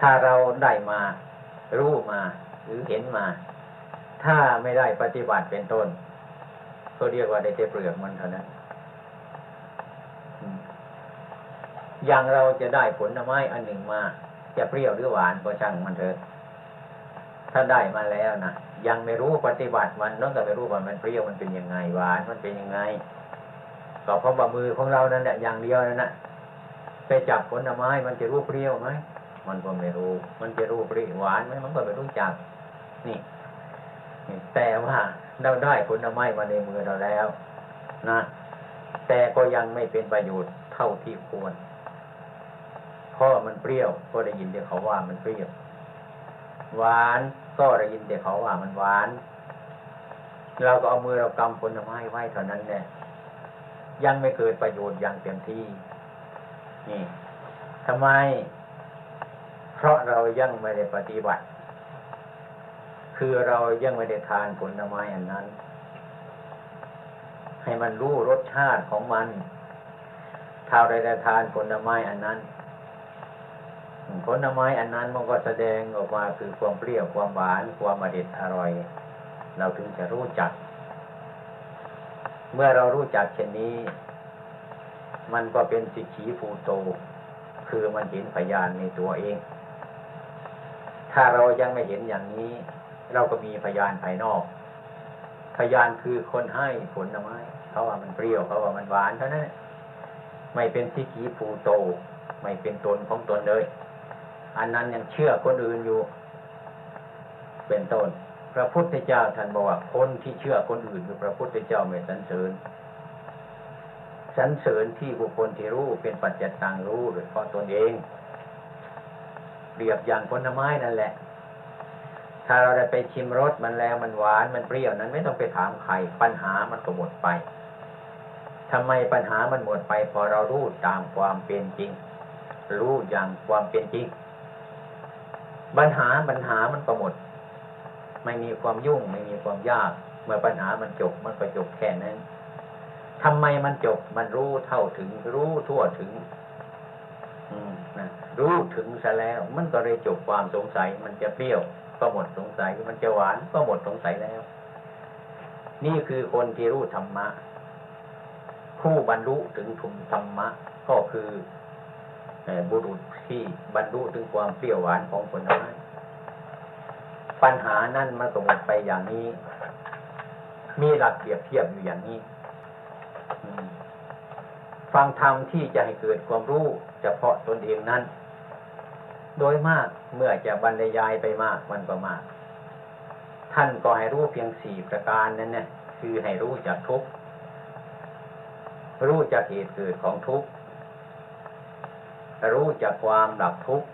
ถ้าเราได้มารู้มาหรือเห็นมา ถ้าไม่ได้ปฏิบัติเป็นต้นก็เรียกว่าได้แต่เปลือกมันเท่านั้นอย่างเราจะได้ผลไม้อันหนึ่งมา จะเปรี้ยวหรือหวานก็ช่างมันเถอะถ้าได้มาแล้วนะยังไม่รู้ปฏิบัติมันน้องก็ไม่รู้ว่ามันเปรี้ยวมันเป็นยังไงหวานมันเป็นยังไง ก็เพราะว่ามือของเรานั่นแหละอย่างเดียวนั่นนะไปจับผลไม้มันจะรู้เปรี้ยวไหมมันก็ไม่รู้ มันจะรู้เปรี้ยวหวานไหมมันก็ไม่รู้จัก นี่แต่ว่าเราได้ผลไม้มาในมือเราแล้วนะ แต่ก็ยังไม่เป็นประโยชน์เท่าที่ควรเพราะมันเปรี้ยว ก็ได้ยินแต่เขาว่ามันเปรี้ยว หวานก็ได้ยินแต่เขาว่ามันหวาน เราก็เอามือเรากำผลไม้ไว้เท่านั้นแหละ ยังไม่เกิดประโยชน์อย่างเต็มที่ นี่ทำไม เพราะเรายังไม่ได้ปฏิบัติ คือเรายังไม่ได้ทานผลไม้อันนั้น ให้มันรู้รสชาติของมันถ้าเราได้ทานผลไม้อันนั้นผลไม้อันนั้นมันก็แสดงออกมาคือความเปรี้ยวความหวานความอร่อยอร่อย เราถึงจะรู้จัก เมื่อเรารู้จักเช่นนี้ มันก็เป็นสิกขีภูโต คือมันเห็นพยานในตัวเอง ถ้าเรายังไม่เห็นอย่างนี้ เราก็มีพยานภายนอก พยานคือคนให้ผลไม้เขาว่ามันเปรี้ยวเขาว่ามันหวานเท่านั้นไม่เป็นสิกขีภูโต ไม่เป็นตนของตนเลย อันนั้นยังเชื่อคนอื่นอยู่ เป็นต้น พระพุทธเจ้าท่านบอกว่าคนที่เชื่อคนอื่นคือพระพุทธเจ้าไม่สรรเสริญสรรเสริญที่บุคคลที่รู้เป็นปัจจตังรู้โดยเฉพาะตนเองเปรียบอย่างผลไม้นั่นแหละ ถ้าเราได้ไปชิมรสมันแล้วมันหวานมันเปรี้ยวนั้นไม่ต้องไปถามใครปัญหามันก็หมดไปทำไมปัญหามันหมดไป พอเรารู้ตามความเป็นจริง รู้อย่างความเป็นจริงปัญหาปัญหามันก็หมด ไม่มีความยุ่ง ไม่มีความยาก เมื่อปัญหามันจบมันก็จบแค่นั้นทำไมมันจบมันรู้เท่าถึง รู้ทั่วถึง อืมนะรู้ถึงซะแล้ว มันก็เลยจบความสงสัย มันจะเปรี้ยวก็หมดสงสัย มันจะหวานก็หมดสงสัยแล้ว นี่คือคนที่รู้ธรรมะ ผู้บรรลุถึงทุมธรรมะ ก็คือบุรุษที่บรรลุถึงความเปรี้ยวหวานของผลไม้ ปัญหานั่นมันก็หมดไปอย่างนี้ มีหลักเปรียบเทียบอยู่อย่างนี้ ฟังธรรมที่จะให้เกิดความรู้เฉพาะตนเองนั้น โดยมากเมื่อจะบรรยายไปมากมันก็มาก ท่านก็ให้รู้เพียงสี่ประการนั้นเนี่ยคือให้รู้จากทุกรู้จากเหตุเกิดของทุกรู้จากความดับทุกข์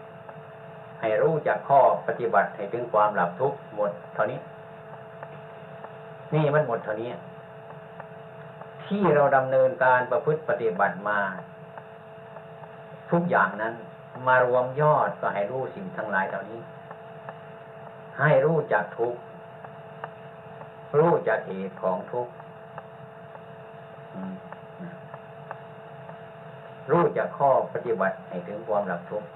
ให้รู้จากข้อปฏิบัติให้ถึงความดับทุกข์หมดเท่านี้ นี่มันหมดเท่านี้ ที่เราดำเนินการประพฤติปฏิบัติมา ทุกอย่างนั้น มารวมยอดก็ให้รู้สิ่งทั้งหลายเหล่านี้ ให้รู้จักทุกข์รู้จักเหตุของทุกข์รู้จักข้อปฏิบัติให้ถึงความหลับทุกข์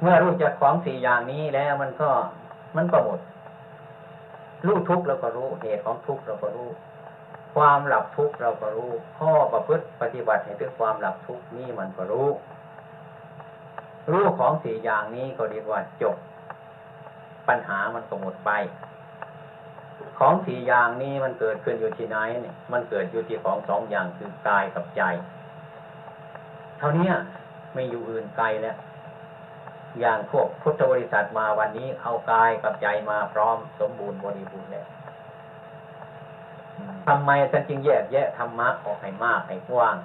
เมื่อรู้จักของสี่อย่างนี้แล้วมันก็มันก็หมด รู้ทุกข์เราก็รู้เหตุของทุกข์เราก็รู้ ความหลับทุกข์เราก็รู้ ข้อประพฤติปฏิบัติให้ถึงความหลับทุกข์นี่มันก็รู้ รู้ของสี่อย่างนี้ก็เรียกว่าจบ ปัญหามันก็หมดไป ของสี่อย่างนี้มันเกิดขึ้นอยู่ที่ไหนเนี่ยมันเกิดอยู่ที่ของสองอย่างคือกายกับใจ เท่านี้ไม่อยู่อื่นไกลแล้ว อย่างพวกพุทธบริษัทมาวันนี้เอากายกับใจมาพร้อมสมบูรณ์บริบูรณ์แล้วทำไมท่านจึงแยกแยะธรรมะออกให้มากให้กว้าง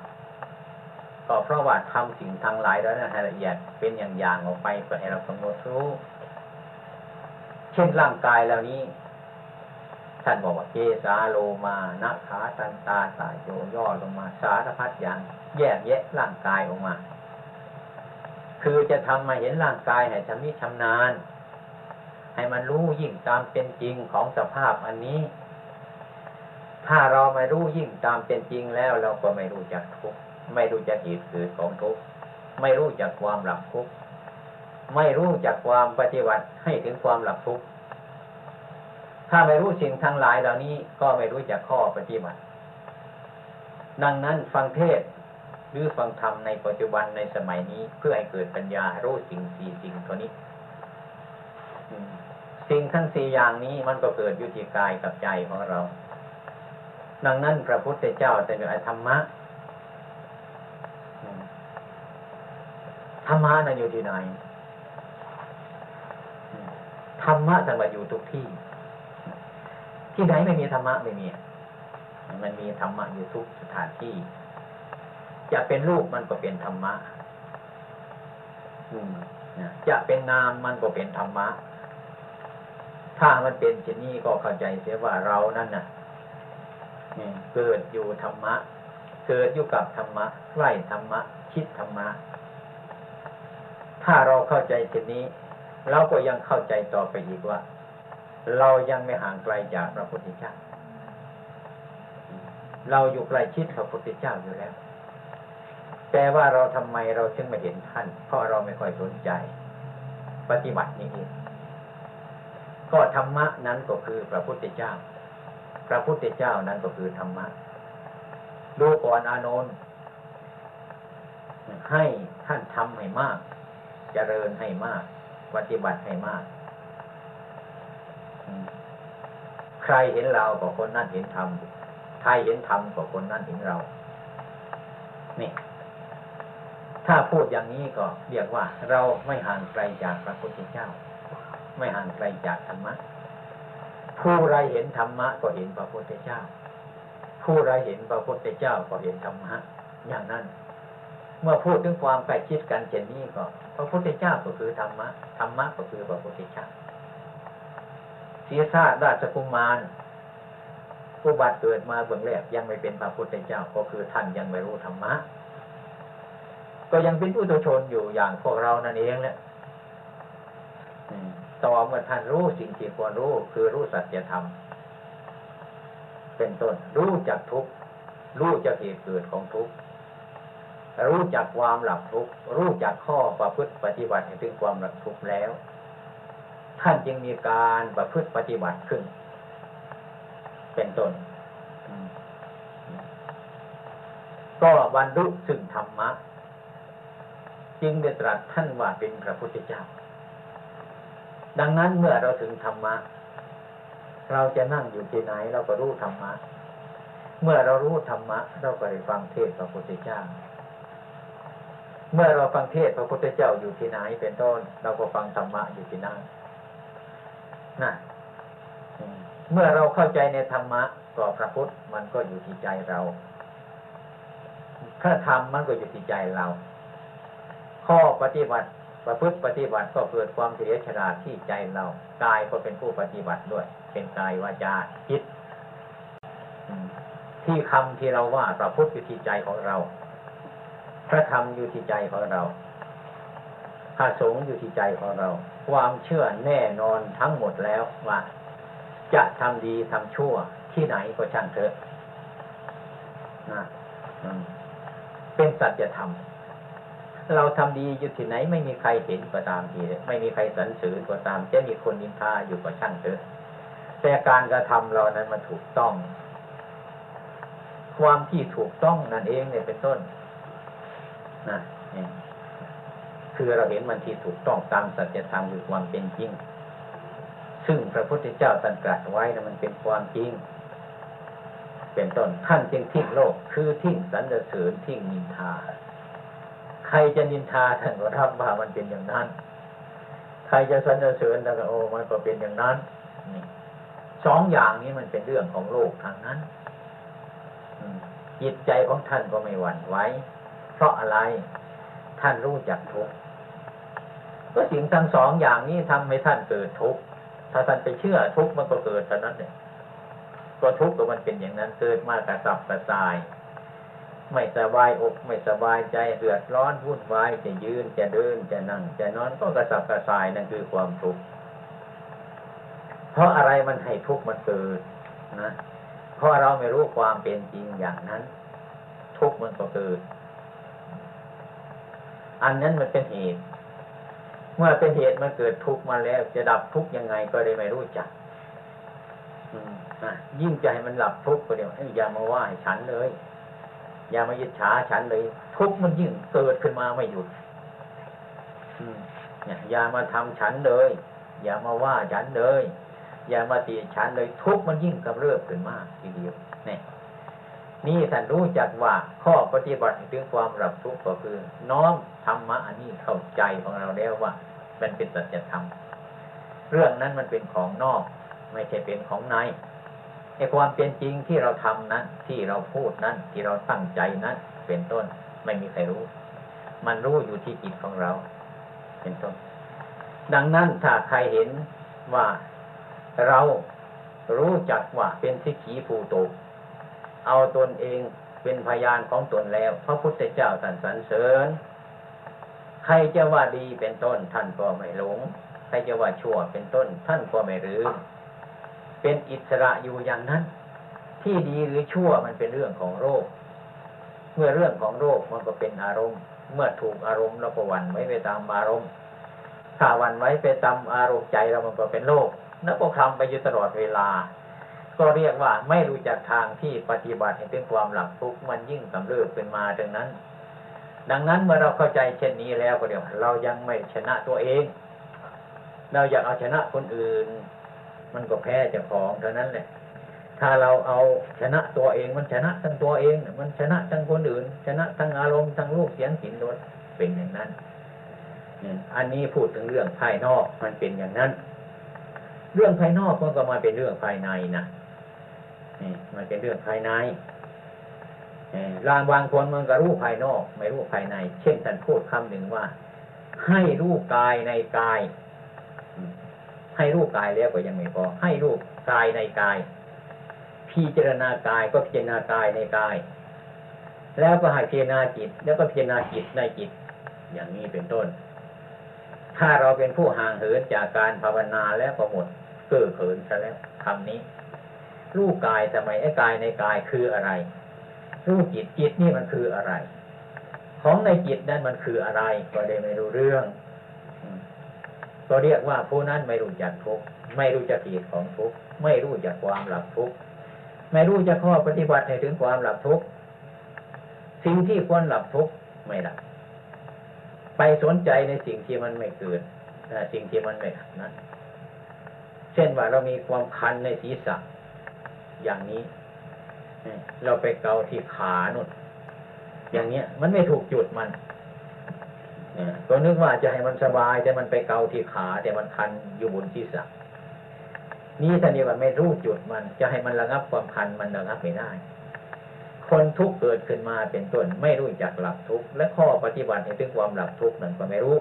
ก็เพราะว่าทำสิ่งทางหลายแล้วนะให้ละเอียดเป็นอย่างอย่างออกไปเพื่อให้เรากำหนดรู้เช่นร่างกายเหล่านี้ ท่านบอกว่าเกสาโลมานะขาตันตาสายโยย่อลงมาสารพัดอย่าง แยกแยะร่างกายออกมา คือจะทำมาเห็นร่างกายให้ชำนิชำนาญ ให้มันรู้ยิ่งตามเป็นจริงของสภาพอันนี้ ถ้าเราไม่รู้ยิ่งตามเป็นจริงแล้ว เราก็ไม่รู้จักทุกข์ไม่รู้จักเหตุเกิดของทุกข์ไม่รู้จักความหลับทุกข์ไม่รู้จักความปฏิบัติให้ถึงความหลับทุกข์ถ้าไม่รู้สิ่งทั้งหลายเหล่านี้ก็ไม่รู้จักข้อปฏิบัติ ดังนั้นฟังเทศ รือฟังธรรมในปัจจุบันในสมัยนี้ เพื่อให้เกิดปัญญารู้สิ่งสี่สิ่งตัวนี้ สิ่งทั้งสี่อย่างนี้มันก็เกิดยุติกายกับใจของเรา ดังนั้นพระพุทธเจ้าจะเสนอธรรมะธรรมะนั้นอยู่ที่ไหนธรรมะสมบัติอยู่ทุกที่ ที่ไหนไม่มีธรรมะไม่มี มันมีธรรมะอยู่ทุกสถานที่ จะเป็นรูปมันก็เป็นธรรมะอืมนะจะเป็นนามมันก็เป็นธรรมะ ถ้ามันเป็นเช่นนี้ก็เข้าใจเสียว่าเรานั่นน่ะอืมเกิดอยู่ธรรมะ เกิดอยู่กับธรรมะใกล้ธรรมะ คิดธรรมะ ถ้าเราเข้าใจเช่นนี้ เราก็ยังเข้าใจต่อไปอีกว่า เรายังไม่ห่างไกลจากพระพุทธเจ้า เราอยู่ใกล้ชิดพระพุทธเจ้าอยู่แล้ว แต่ว่าเราทำไมเราจึงไม่เห็นท่าน เพราะเราไม่ค่อยสนใจ ปฏิบัตินี้เองก็ธรรมะนั้นก็คือพระพุทธเจ้า พระพุทธเจ้านั้นก็คือธรรมะดูก่อนอานนท์ให้ท่านทำให้มากเจริญให้มาก ปฏิบัติให้มาก ใครเห็นเราก็คนนั้นเห็นธรรมใครเห็นธรรมก็คนนั้นเห็นเรา นี่ ถ้าพูดอย่างนี้ก็เรียกว่าเราไม่ห่างไกลจากพระพุทธเจ้า ไม่ห่างไกลจากธรรมะ ผู้ใดเห็นธรรมะก็เห็นพระพุทธเจ้า ผู้ใดเห็นพระพุทธเจ้าก็เห็นธรรมะ อย่างนั้น เมื่อพูดถึงความใกล้ชิดกันเช่นนี้ก็ พระพุทธเจ้าก็คือธรรมะ ธรรมะก็คือพระพุทธเจ้าเสียชาติราชกุมารผู้บัติเกิดมาเบื้องแรกยังไม่เป็นพระพุทธเจ้า ก็คือท่านยังไม่รู้ธรรมะ ก็ยังเป็นผู้ตุชนอยู่อย่างพวกเรานั่นเองแหละต่อเมื่อท่านรู้สิ่งที่ควรรู้คือรู้สัจธรรมเป็นต้น รู้จักทุกรู้จักเหตุเกิดของทุกรู้จักความหลับทุกรู้จักข้อประพฤติปฏิบัติถึงความหลับทุกแล้ว ท่านจึงมีการประพฤติปฏิบัติขึ้น เป็นต้นก็บรรลุซึ่งธรรมะ จึงได้ตรัสท่านว่าเป็นพระพุทธเจ้า ดังนั้นเมื่อเราถึงธรรมะ เราจะนั่งอยู่ที่ไหนเราก็รู้ธรรมะ เมื่อเรารู้ธรรมะ เราก็ได้ฟังเทศพระพุทธเจ้า เมื่อเราฟังเทศพระพุทธเจ้าอยู่ที่ไหนเป็นต้น เราก็ฟังธรรมะอยู่ที่นั่นนะเมื่อเราเข้าใจในธรรมะก็พระพุทธมันก็อยู่ที่ใจเราพระธรรมมันก็อยู่ที่ใจเรา ข้อปฏิบัติประพฤติปฏิบัติก็เกิดความเฉลียวฉลาดที่ใจเรากายก็เป็นผู้ปฏิบัติด้วย เป็นกายวาจาจิตที่คำที่เราว่าประพฤติอยู่ที่ใจของเรา พระธรรมอยู่ที่ใจของเราพระสงฆ์อยู่ที่ใจของเรา ความเชื่อแน่นอนทั้งหมดแล้วว่า จะทำดีทำชั่วที่ไหนก็ช่างเถอะนะเป็นสัจธรรม เราทำดีอยู่ที่ไหนไม่มีใครเห็นก็ตามทีไม่มีใครสรรเสริญก็ตามจะมีคนนินทาอยู่ก็ช่างเถอะแต่การกระทำเรานั้นมันถูกต้อง ความที่ถูกต้องนั่นเองเนี่ยเป็นต้นนะคือเราเห็นมันที่ถูกต้องตามสัจธรรมคือความเป็นจริง ซึ่งพระพุทธเจ้าตรัสตรัสไว้นะมันเป็นความจริง เป็นต้นท่านจึงทิ้งโลก คือทิ้งสรรเสริญทิ้งนินทา ใครจะนินทาท่านก็รับว่ามันเป็นอย่างนั้น ใครจะสรรเสริญท่านก็โอ้มันก็เป็นอย่างนั้นสองอย่างนี้มันเป็นเรื่องของโลกทางนั้นจิตใจของท่านก็ไม่หวั่นไหวเพราะอะไรท่านรู้จักทุกข์ก็สิ่งทั้งสองอย่างนี้ทำให้ท่านเกิดทุกข์ถ้าท่านไปเชื่อทุกข์มันก็เกิดเท่นั้นเนี่ยก็ทุกข์ก็มันเป็นอย่างนั้นเกิดมากระสับกระส่าย ไม่สบายอกไม่สบายใจเดือดร้อนวุ่นวายจะยืนจะเดินจะนั่ง จะนอนก็กระสับกระส่ายนั่นคือความทุกข์เพราะอะไรมันให้ทุกข์มันเกิดนะเพราะเราไม่รู้ความเป็นจริงอย่างนั้น ทุกข์มันก็เกิด อันนั้นมันเป็นเหตุ เมื่อเป็นเหตุมันเกิดทุกข์มาแล้ว จะดับทุกข์ยังไงก็เลยไม่รู้จักยิ่งให้มันหลับทุกข์ก็เดี๋ยวอยอย่ามาว่าให้ฉันเลย อย่ามายึดฉาฉันเลย ทุกมันยิ่งเกิดขึ้นมาไม่หยุดอืมเนี่ยอย่ามาทำฉันเลย อย่ามาว่าฉันเลย อย่ามาตีฉันเลย ทุกมันยิ่งกำเริบขึ้นมากทีเดียวเนี่ยนี่ท่านรู้จักว่าข้อปฏิบัติถึงความรับทุกข์ก็คือ น้อมธรรมะอันนี้เข้าใจของเราแล้วว่า มันเป็นสัจธรรมเรื่องนั้นมันเป็นของนอก ไม่ใช่เป็นของใน ไอ้ความเป็นจริงที่เราทำนั้น ที่เราพูดนั้น ที่เราตั้งใจนั้นเป็นต้นไม่มีใครรู้ มันรู้อยู่ที่จิตของเรา เป็นต้น ดังนั้นถ้าใครเห็นว่าเรารู้จักว่าเป็นสิกขีภูโต เอาตนเองเป็นพยานของตนแล้ว พระพุทธเจ้าท่านสรรเสริญ ใครจะว่าดีเป็นต้นท่านก็ไม่หลง ใครจะว่าชั่วเป็นต้น ท่านก็ไม่รื้อ เป็นอิสระอยู่อย่างนั้น ที่ดีหรือชั่วมันเป็นเรื่องของโรค เมื่อเรื่องของโรคมันก็เป็นอารมณ์ เมื่อถูกอารมณ์เราก็หวั่นไว้ไปตามอารมณ์ถ้าหวันไว้ไปตามอารมณ์ใจเรามันก็เป็นโรคแล้วก็ทำไปอยู่ตลอดเวลา ก็เรียกว่าไม่รู้จักทางที่ปฏิบัติให้ถึงความหลับทุกข์มันยิ่งกำเริบขึ้นมาดังนั้น ดังนั้นเมื่อเราเข้าใจเช่นนี้แล้วก็เดี๋ยวเรายังไม่ชนะตัวเอง เราอยากเอาชนะคนอื่น มันก็แพ้เจ้าของเท่านั้นแหละ ถ้าเราเอาชนะตัวเองมันชนะทั้งตัวเอง มันชนะทั้งคนอื่น ชนะทั้งอารมณ์ทั้งรูปเสียงกลิ่นรสเป็นอย่างนั้นอันนี้พูดถึงเรื่องภายนอกมันเป็นอย่างนั้น เรื่องภายนอกมันก็มาเป็นเรื่องภายในนะนี่มันเป็นเรื่องภายในรางบางคนมันก็รู้ภายนอก ไม่รู้ภายใน เช่นท่านพูดคำหนึ่งว่า ให้รู้กายในกาย ให้รู้กายแล้วก็ยังไม่พอ ให้รู้กายในกาย พิจารณากายก็พิจารณากายในกาย แล้วก็ให้พิจารณาจิต แล้วก็พิจารณาจิตในจิต อย่างนี้เป็นต้น ถ้าเราเป็นผู้ห่างเหินจากการภาวนาแล้วก็หมดเก้อเขินซะแล้วคำนี้ รูปกายทำไมไอ้กายในกายคืออะไร รูปจิตจิตนี่มันคืออะไร ของในจิตนั้นมันคืออะไร ก็ได้ไม่รู้เรื่อง ก็เรียกว่าผู้นั้นไม่รู้จักทุกไม่รู้จักเหตุของทุกไม่รู้จักความหลับทุกไม่รู้จักข้อปฏิบัติให้ถึงความหลับทุกสิ่งที่ควรหลับทุกไม่หลับไปสนใจในสิ่งที่มันไม่เกิดสิ่งที่มันไม่ดับนั้นเช่นว่าเรามีความคันในศีรษะ อย่างนี้ เราไปเกาที่ขานุนอย่างเนี้ย มันไม่ถูกจุดมัน ก็นึกว่าจะให้มันสบาย แต่มันไปเกาที่ขา แต่มันคันอยู่บนศีรษะนี่ท่านเรียกว่าไม่รู้จุดมัน จะให้มันระงับความคันมันระงับไม่ได้ คนทุกข์เกิดขึ้นมาเป็นต้นไม่รู้จักหลับทุกข์และข้อปฏิบัติให้ถึงความหลับทุกข์นั้นก็ไม่รู้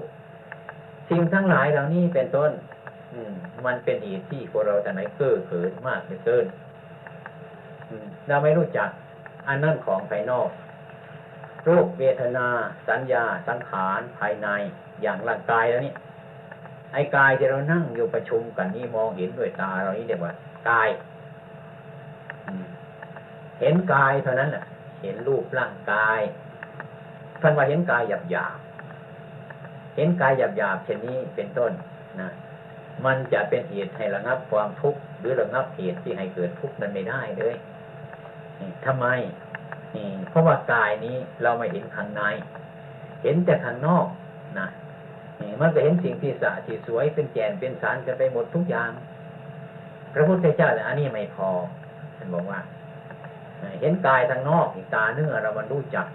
สิ่งทั้งหลายเหล่านี้เป็นต้น อืม มันเป็นเหตุที่พวกเราแต่ไหนเก้อเขินมากเหลือเกินเราไม่รู้จัก อันนั่นของภายนอก รูปเวทนา สัญญา สังขารภายในอย่างร่างกายแล้วนี่ไอ้กายที่เรานั่งอยู่ประชุมกันนี่มองเห็นด้วยตาเรานี่เรียกว่ากายเห็นกายเท่านั้นแหละเห็นรูปร่างกายท่านว่าเห็นกายหยาบหยาบเห็นกายหยาบหยาบเช่นนี้เป็นต้นนะมันจะเป็นเหตุให้ระงับความทุกข์หรือระงับเหตุที่ให้เกิดทุกข์นั้นไม่ได้เลยทำไม นี่เพราะว่ากายนี้เราไม่เห็นข้างใน เห็นแต่ข้างนอกนะมันก็เห็นสิ่งที่สะที่สวยเป็นแก่นเป็นสารกันไปหมดทุกอย่าง พระพุทธเจ้าแต่อันนี้ไม่พอท่านบอกว่า เห็นกายทางนอกตาเนื้อเรามันรู้จัก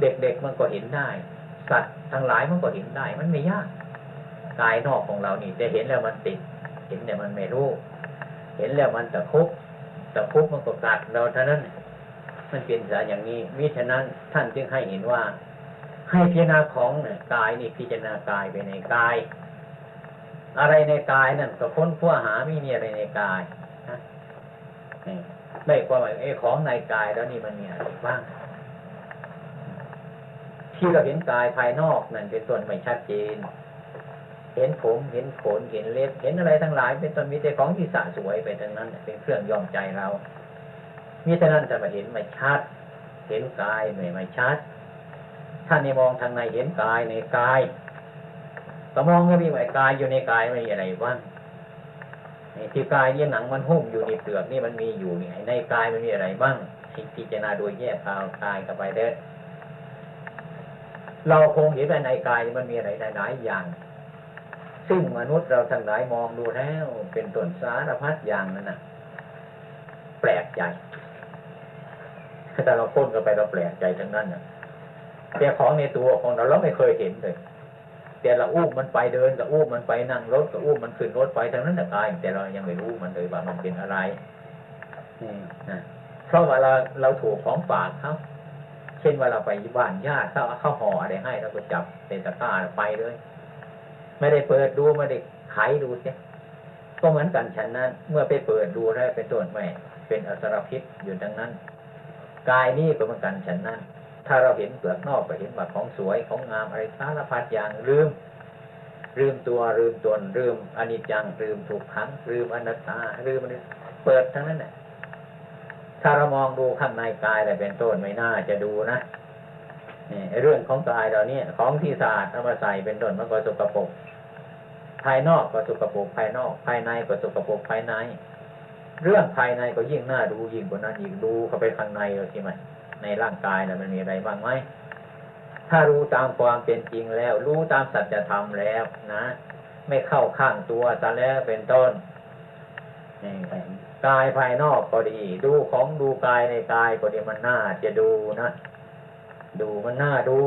เด็กๆมันก็เห็นได้ สัตว์ทั้งหลายมันก็เห็นได้ มันไม่ยากกายนอกของเรานี่จะเห็นแล้วมันติด เห็นแต่มันไม่รู้ เห็นแล้วมันตะคุบตะคุบมันก็กัดเราเท่านั้น มันเป็นสาอย่างนี้มิฉะนั้นท่านจึงให้เห็นว่า ให้พิจารณาของเนี่ยกายนี่พิจารณากายไปในกาย อะไรในกายนั่นก็ค้นคว้าหาไม่มีอะไรในกายนะได้ความหมายไอ้ของในกายแล้วนี่มันมีอะไรบ้างที่เราเห็นกายภายนอกนั่นเป็นต้นไม่ชัดเจน เห็นผม เห็นขน เห็นเล็บ เห็นอะไรทั้งหลาย เป็นต้นมีแต่ของที่สะสวยไปทั้งนั้น เป็นเครื่องยอมใจเรา มิฉะนั้นจะมาเห็นไม่ชัด เห็นกายไม่ไม่ชัดท่านในมองทางในเห็นกายในกายก็มองก็มีว่ากายอยู่ในกายไม่มีอะไรบ้างที่กายเนี่ยหนังมันหุ้มอยู่ในเปลือกนี่มันมีอยู่นี่ในกายมันมีอะไรบ้างพิจารณาโดยแยกกายกายกันไปเด้เราคงเห็นว่าในกายมันมีอะไรหลายอย่าง ซึ่งมนุษย์เราทั้งหลายมองดูแล้วเป็นต้นสารพัดอย่างนั่นน่ะ แปลกใจ แต่เราพ้นกันไปเราแปลกใจทั้งนั้นน่ะแต่ของในตัวของเราเราไม่เคยเห็นเลยแต่เราอุ้มมันไปเดินกับอุ้มมันไปนั่งรถกับอุ้มมันขึ้นรถไปทั้งนั้นแต่กายแต่เรายังไม่รู้มันเลยว่ามันเป็นอะไรนี่นะเพราะว่าเราเราถูกของฝากเขาเช่นว่าเราไปบ้านญาติเขาเอาเข้าห่ออะไรให้เราก็จับเป็นตะกร้าไปเลย ไม่ได้เปิดดูไม่ได้ไขดูเสียก็เหมือนกันฉันนั้น เมื่อไปเปิดดูแล้วเป็นต้นไม่เป็นอสรพิษอยู่ดังนั้น กายนี้ก็เหมือนกันฉันนั้น ถ้าเราเห็นเปลือกนอกก็เห็นว่าของสวยของงามอะไรสารพัดอย่างลืมลืมตัวลืมตนลืมอนิจจังลืมทุกขังลืมอนัตตาลืมมันเปิดทั้งนั้นแหละถ้าเรามองดูข้างในกายอะไรเป็นต้นไม่น่าจะดูนะนี่เรื่องของกายเราเนี่ยของที่สะอาดเอามาใส่เป็นต้นมันก็สกปรกภายนอกก็สกปรกภายนอก ภายในก็สกปรกภายใน เรื่องภายในก็ยิ่งน่าดูยิ่งกว่านั้นอีกดูเข้าไปข้างในเลยใช่ไหมในร่างกายนะมันมีอะไรบ้างไหมถ้ารู้ตามความเป็นจริงแล้ว รู้ตามสัจธรรมแล้วนะ ไม่เข้าข้างตัวซะแล้วเป็นต้นนี่กายภายนอกก็ดี ดูของดูกายในกายก็ดีมันน่าจะดูนะดูมันน่าดู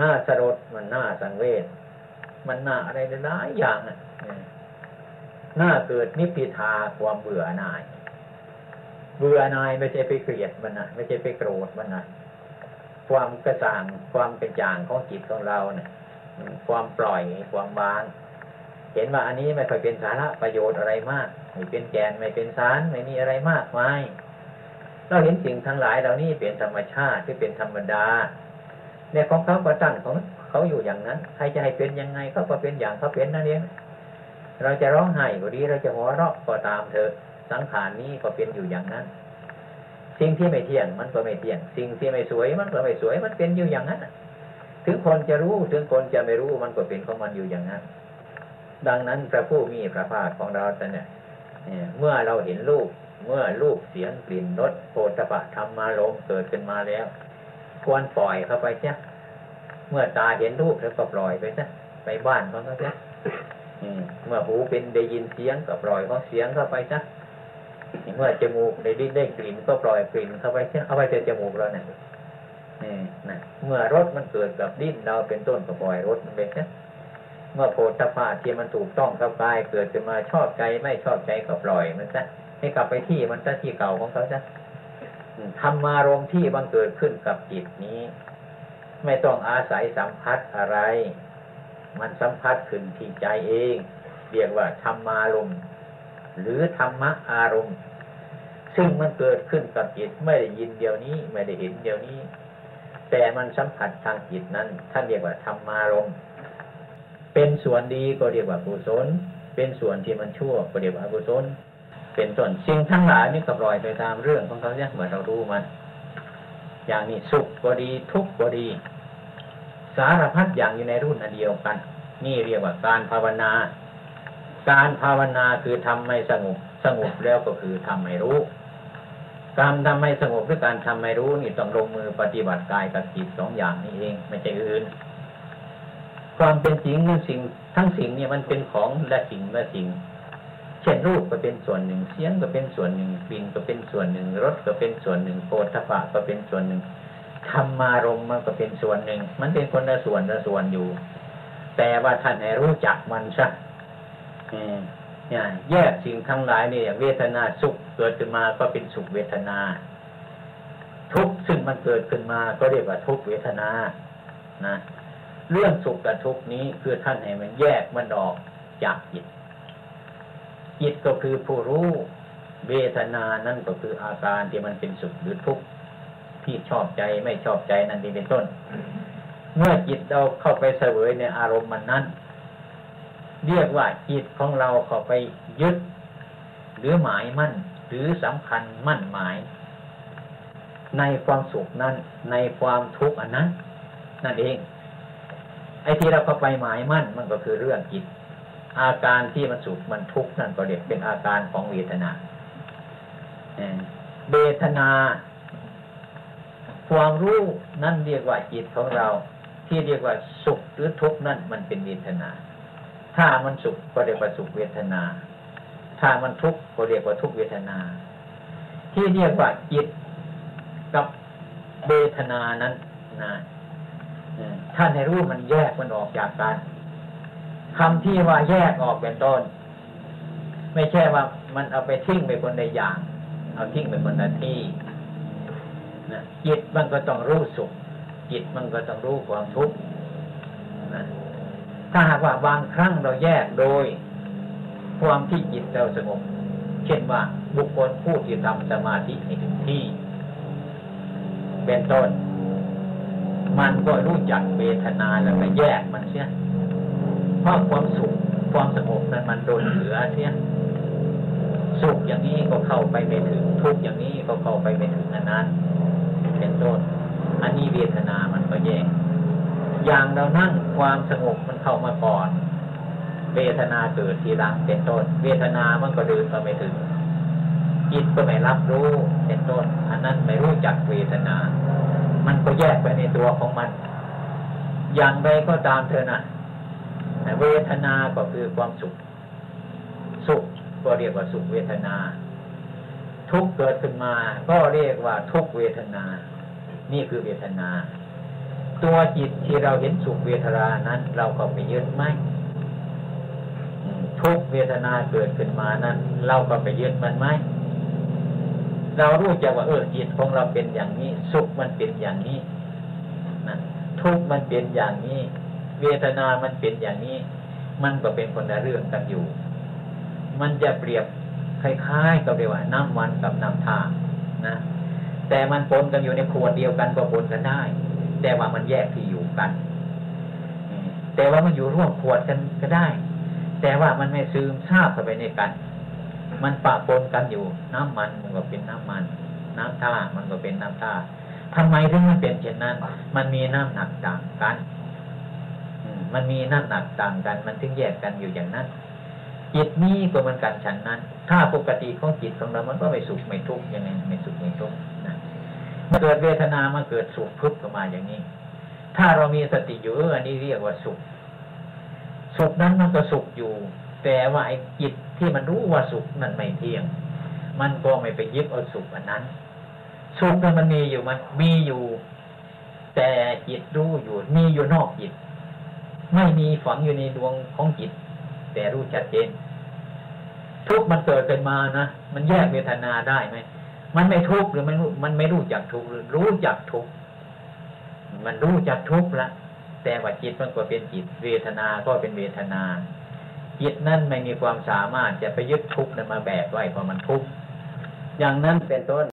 น่าสลดมันน่าสังเวชมันน่าอะไรหลายอย่างอะ อืมน่าเกิดนิพพิทาความเบื่อหน่าย เบื่อหน่ายไม่ใช่ไปเกลียดมันนะไม่ใช่ไปโกรธมันนะความกระจ่างความเป็นจางของจิตของเราเนี่ยความปล่อยความวาง เห็นว่าอันนี้ไม่ค่อยเป็นสาระประโยชน์อะไรมากไม่เป็นแกนไม่เป็นสารไม่มีอะไรมากมายเราเห็นสิ่งทั้งหลายเหล่านี้เป็นธรรมชาติที่เป็นธรรมดาเนี่ยของเขาก็ตั้งของเขาอยู่อย่างนั้น ใครจะให้เป็นยังไงเขาก็เป็นอย่างเขาเป็นนั่นเอง เราจะร้องไห้ก็ดี เราจะหัวเราะก็ตามเถอะสังขารนี้ก็เป็นอยู่อย่างนั้น สิ่งที่ไม่เที่ยงมันก็ไม่เที่ยง สิ่งที่ไม่สวยมันก็ไม่สวย มันเป็นอยู่อย่างนั้นถึงคนจะรู้ถึงคนจะไม่รู้มันก็เป็นของมันอยู่อย่างนั้น ดังนั้นพระผู้มีพระภาคของเราเนี่ยเนี่ยเมื่อเราเห็นรูปเมื่อรูปเสียงกลิ่นรสโผฏฐะธรรมารมเกิดขึ้นมาแล้ว ควรปล่อยเข้าไปเสียเมื่อตาเห็นรูปแล้วก็ปล่อยไปซะไปบ้านเขาเสียอืม เมื่อหูเป็นได้ยินเสียงก็ปล่อยเขาเสียงเข้าไปซะเมื่อจมูกได้ดิ้นได้กลิ่นก็ปล่อยกลิ่นเข้าไปเสียเอาไปเจอจมูกเราเนี่ยนะเมื่อรสมันเกิดกับดิ้นเราเป็นต้นก็ปล่อยรสมันไปซะเมื่อโพธพาที่มันถูกต้องกับกายเกิดขึ้นมาชอบใจไม่ชอบใจก็ปล่อยมันซะให้กลับไปที่มันซะที่เก่าของเขาซะธรรมารมณ์ที่บังเกิดขึ้นกับจิตนี้ ไม่ต้องอาศัยสัมผัสอะไร มันสัมผัสขึ้นที่ใจเอง เรียกว่าธรรมารมณ์ หรือธรรมะอารมณ์ ซึ่งมันเกิดขึ้นกับจิตไม่ได้ยินเดียวนี้ไม่ได้เห็นเดียวนี้ แต่มันสัมผัสทางจิตนั้น ท่านเรียกว่าธรรมารมณ์ เป็นส่วนดีก็เรียกว่ากุศล เป็นส่วนที่มันชั่วก็เรียกว่าอกุศล เป็นต้นสิ่งทั้งหลายนี่ก็ปล่อยไปตามเรื่องของเขาเนี่ยเหมือนเรารู้มันอย่างนี้สุขก็ดีทุกข์ก็ดี สารพัดอย่างอยู่ในรุ่นอันเดียวกัน นี่เรียกว่าการภาวนา การภาวนาคือทำไม่สงบสงบแล้วก็คือทำไม่รู้ การทำให้สงบหรือการทำไม่รู้นี่ต้องลงมือปฏิบัติกายกับจิตสองอย่างนี้เอง ไม่ใช่อื่น ความเป็นจริงทั้งสิ่งทั้งสิ่งเนี่ยมันเป็นของและสิ่งและสิ่งเช่นรูปก็เป็นส่วนหนึ่งเสียงก็เป็นส่วนหนึ่งกลิ่นก็เป็นส่วนหนึ่งรสก็เป็นส่วนหนึ่งโผฏฐัพะก็เป็นส่วนหนึ่ง ธรรมารมณ์มันก็เป็นส่วนหนึ่ง มันเป็นคนละส่วนละส่วนอยู่ แต่ว่าท่านให้รู้จักมันซะอืมเนี่ยแยกสิ่งทั้งหลายนี่เวทนาสุขเกิดขึ้นมาก็เป็นสุขเวทนา ทุกข์ซึ่งมันเกิดขึ้นมาก็เรียกว่าทุกขเวทนานะเรื่องสุขกับทุกข์นี้คือท่านให้มันแยกมันออกจากจิต จิตก็คือผู้รู้ เวทนานั่นก็คืออาการที่มันเป็นสุขหรือทุกข์ ที่ชอบใจไม่ชอบใจนั่นเองเป็นต้น เมื่อจิตเราเข้าไปเสวยในอารมณ์มันนั้น เรียกว่าจิตของเราเข้าไปยึด หรือหมายมั่น หรือสำคัญมั่นหมาย ในความสุขนั้น ในความทุกข์อันนั้น นั่นเอง ไอ้ที่เราเข้าไปหมายมั่นมันก็คือเรื่องจิต อาการที่มันสุขมันทุกข์นั่นก็เรียกเป็นอาการของเวทนาเอ่อเวทนา ความรู้นั่นเรียกว่าจิตของเรา ที่เรียกว่าสุขหรือทุกข์นั่นมันเป็นเวทนา ถ้ามันสุขก็เรียกว่าสุขเวทนา ถ้ามันทุกข์ก็เรียกว่าทุกขเวทนา ที่เรียกว่าจิตกับเวทนานั้นนะท่านให้รู้มันแยกมันออกจากกันคำที่ว่าแยกออกเป็นต้น ไม่ใช่ว่ามันเอาไปทิ้งไปคนใดอย่าง เอาทิ้งไปคนละที่ จิตมันก็ต้องรู้สุข จิตมันก็ต้องรู้ความทุกข์นะถ้าหากว่าบางครั้งเราแยกโดย ความที่จิตเราสงบ เช่นว่าบุคคลผู้ที่ทำสมาธิให้ถึงที่ เป็นต้น มันก็รู้จักเวทนาแล้วก็แยกมันเสียเพราะความสุขความสงบนั้นมันโดนเหลือเสียสุขอย่างนี้ก็เข้าไปไม่ถึงทุกข์อย่างนี้ก็เข้าไปไม่ถึงอันนั้น เป็นต้น อันนี้เวทนามันก็แยก อย่างเรานั่งความสงบมันเข้ามาก่อน เวทนาเกิดทีหลังเป็นต้น เวทนามันก็เดินมาไม่ถึงจิตก็ไม่รับรู้เป็นต้น อันนั้นไม่รู้จักเวทนา มันก็แยกไปในตัวของมัน อย่างใดก็ตามเธอนะเวทนาก็คือความสุข สุขก็เรียกว่าสุขเวทนา ทุกข์เกิดขึ้นมา ก็เรียกว่าทุกขเวทนา นี่คือเวทนา ตัวจิตที่เราเห็นสุขเวทนานั้น เราก็ไปยึดไหมทุกเวทนาเกิดขึ้นมานั้น เราก็ไปยึดมันไหมเรารู้จักว่าเออจิตของเราเป็นอย่างนี้ สุขมันเป็นอย่างนี้นะทุกมันเป็นอย่างนี้ เวทนามันเป็นอย่างนี้ มันก็เป็นคนละเรื่องกันอยู่ มันจะเปรียบคล้ายๆกับเรียกว่าน้ำมันกับน้ำท่านะ แต่มันปนกันอยู่ในขวดเดียวกันก็ปนกันได้ แต่ว่ามันแยกที่อยู่กัน แต่ว่ามันอยู่ร่วมขวดกันก็ได้ แต่ว่ามันไม่ซึมซาบเข้าไปในกัน มันปะปนกันอยู่ น้ำมันมันก็เป็นน้ำมัน น้ำท่ามันก็เป็นน้ำท่าทำไมถึงมันเป็นเช่นนั้น มันมีน้ำหนักต่างกันมมันมีน้ำหนักต่างกัน มันถึงแยกกันอยู่อย่างนั้น จิตนี้ก็เหมือนกันฉันนั้น ถ้าปกติของจิตของเรา มันก็ไม่สุขไม่ทุกข์ยังไงไม่สุขไม่ทุกข์ นะเมื่อเกิดเวทนามาเกิดสุขทุกข์ขึ้นมาอย่างนี้ ถ้าเรามีสติอยู่อันนี้เรียกว่าสุข สุขนั้นมันก็สุขอยู่ แต่ว่าไอ้จิตที่มันรู้ว่าสุขนั้นไม่เที่ยง มันก็ไม่ไปยึดเอาสุขอันนั้น สุขนั้นมันมีอยู่มันมีอยู่ แต่จิตรู้อยู่ มีอยู่นอกจิต ไม่มีฝังอยู่ในดวงของจิต แต่รู้ชัดเจนทุกมันเกิดขึ้นมานะ มันแยกเวทนาได้ไหม มันไม่ทุกข์หรือมันมันไม่รู้จักทุกข์หรือรู้จักทุกข์มันรู้จักทุกข์ละแต่ว่าจิตมันก็เป็นจิตเวทนาก็เป็นเวทนา จิตนั่นไม่มีความสามารถจะไปยึดทุกข์นั้นมาแบกไว้เพราะมันทุกข์อย่างนั้นเป็นต้น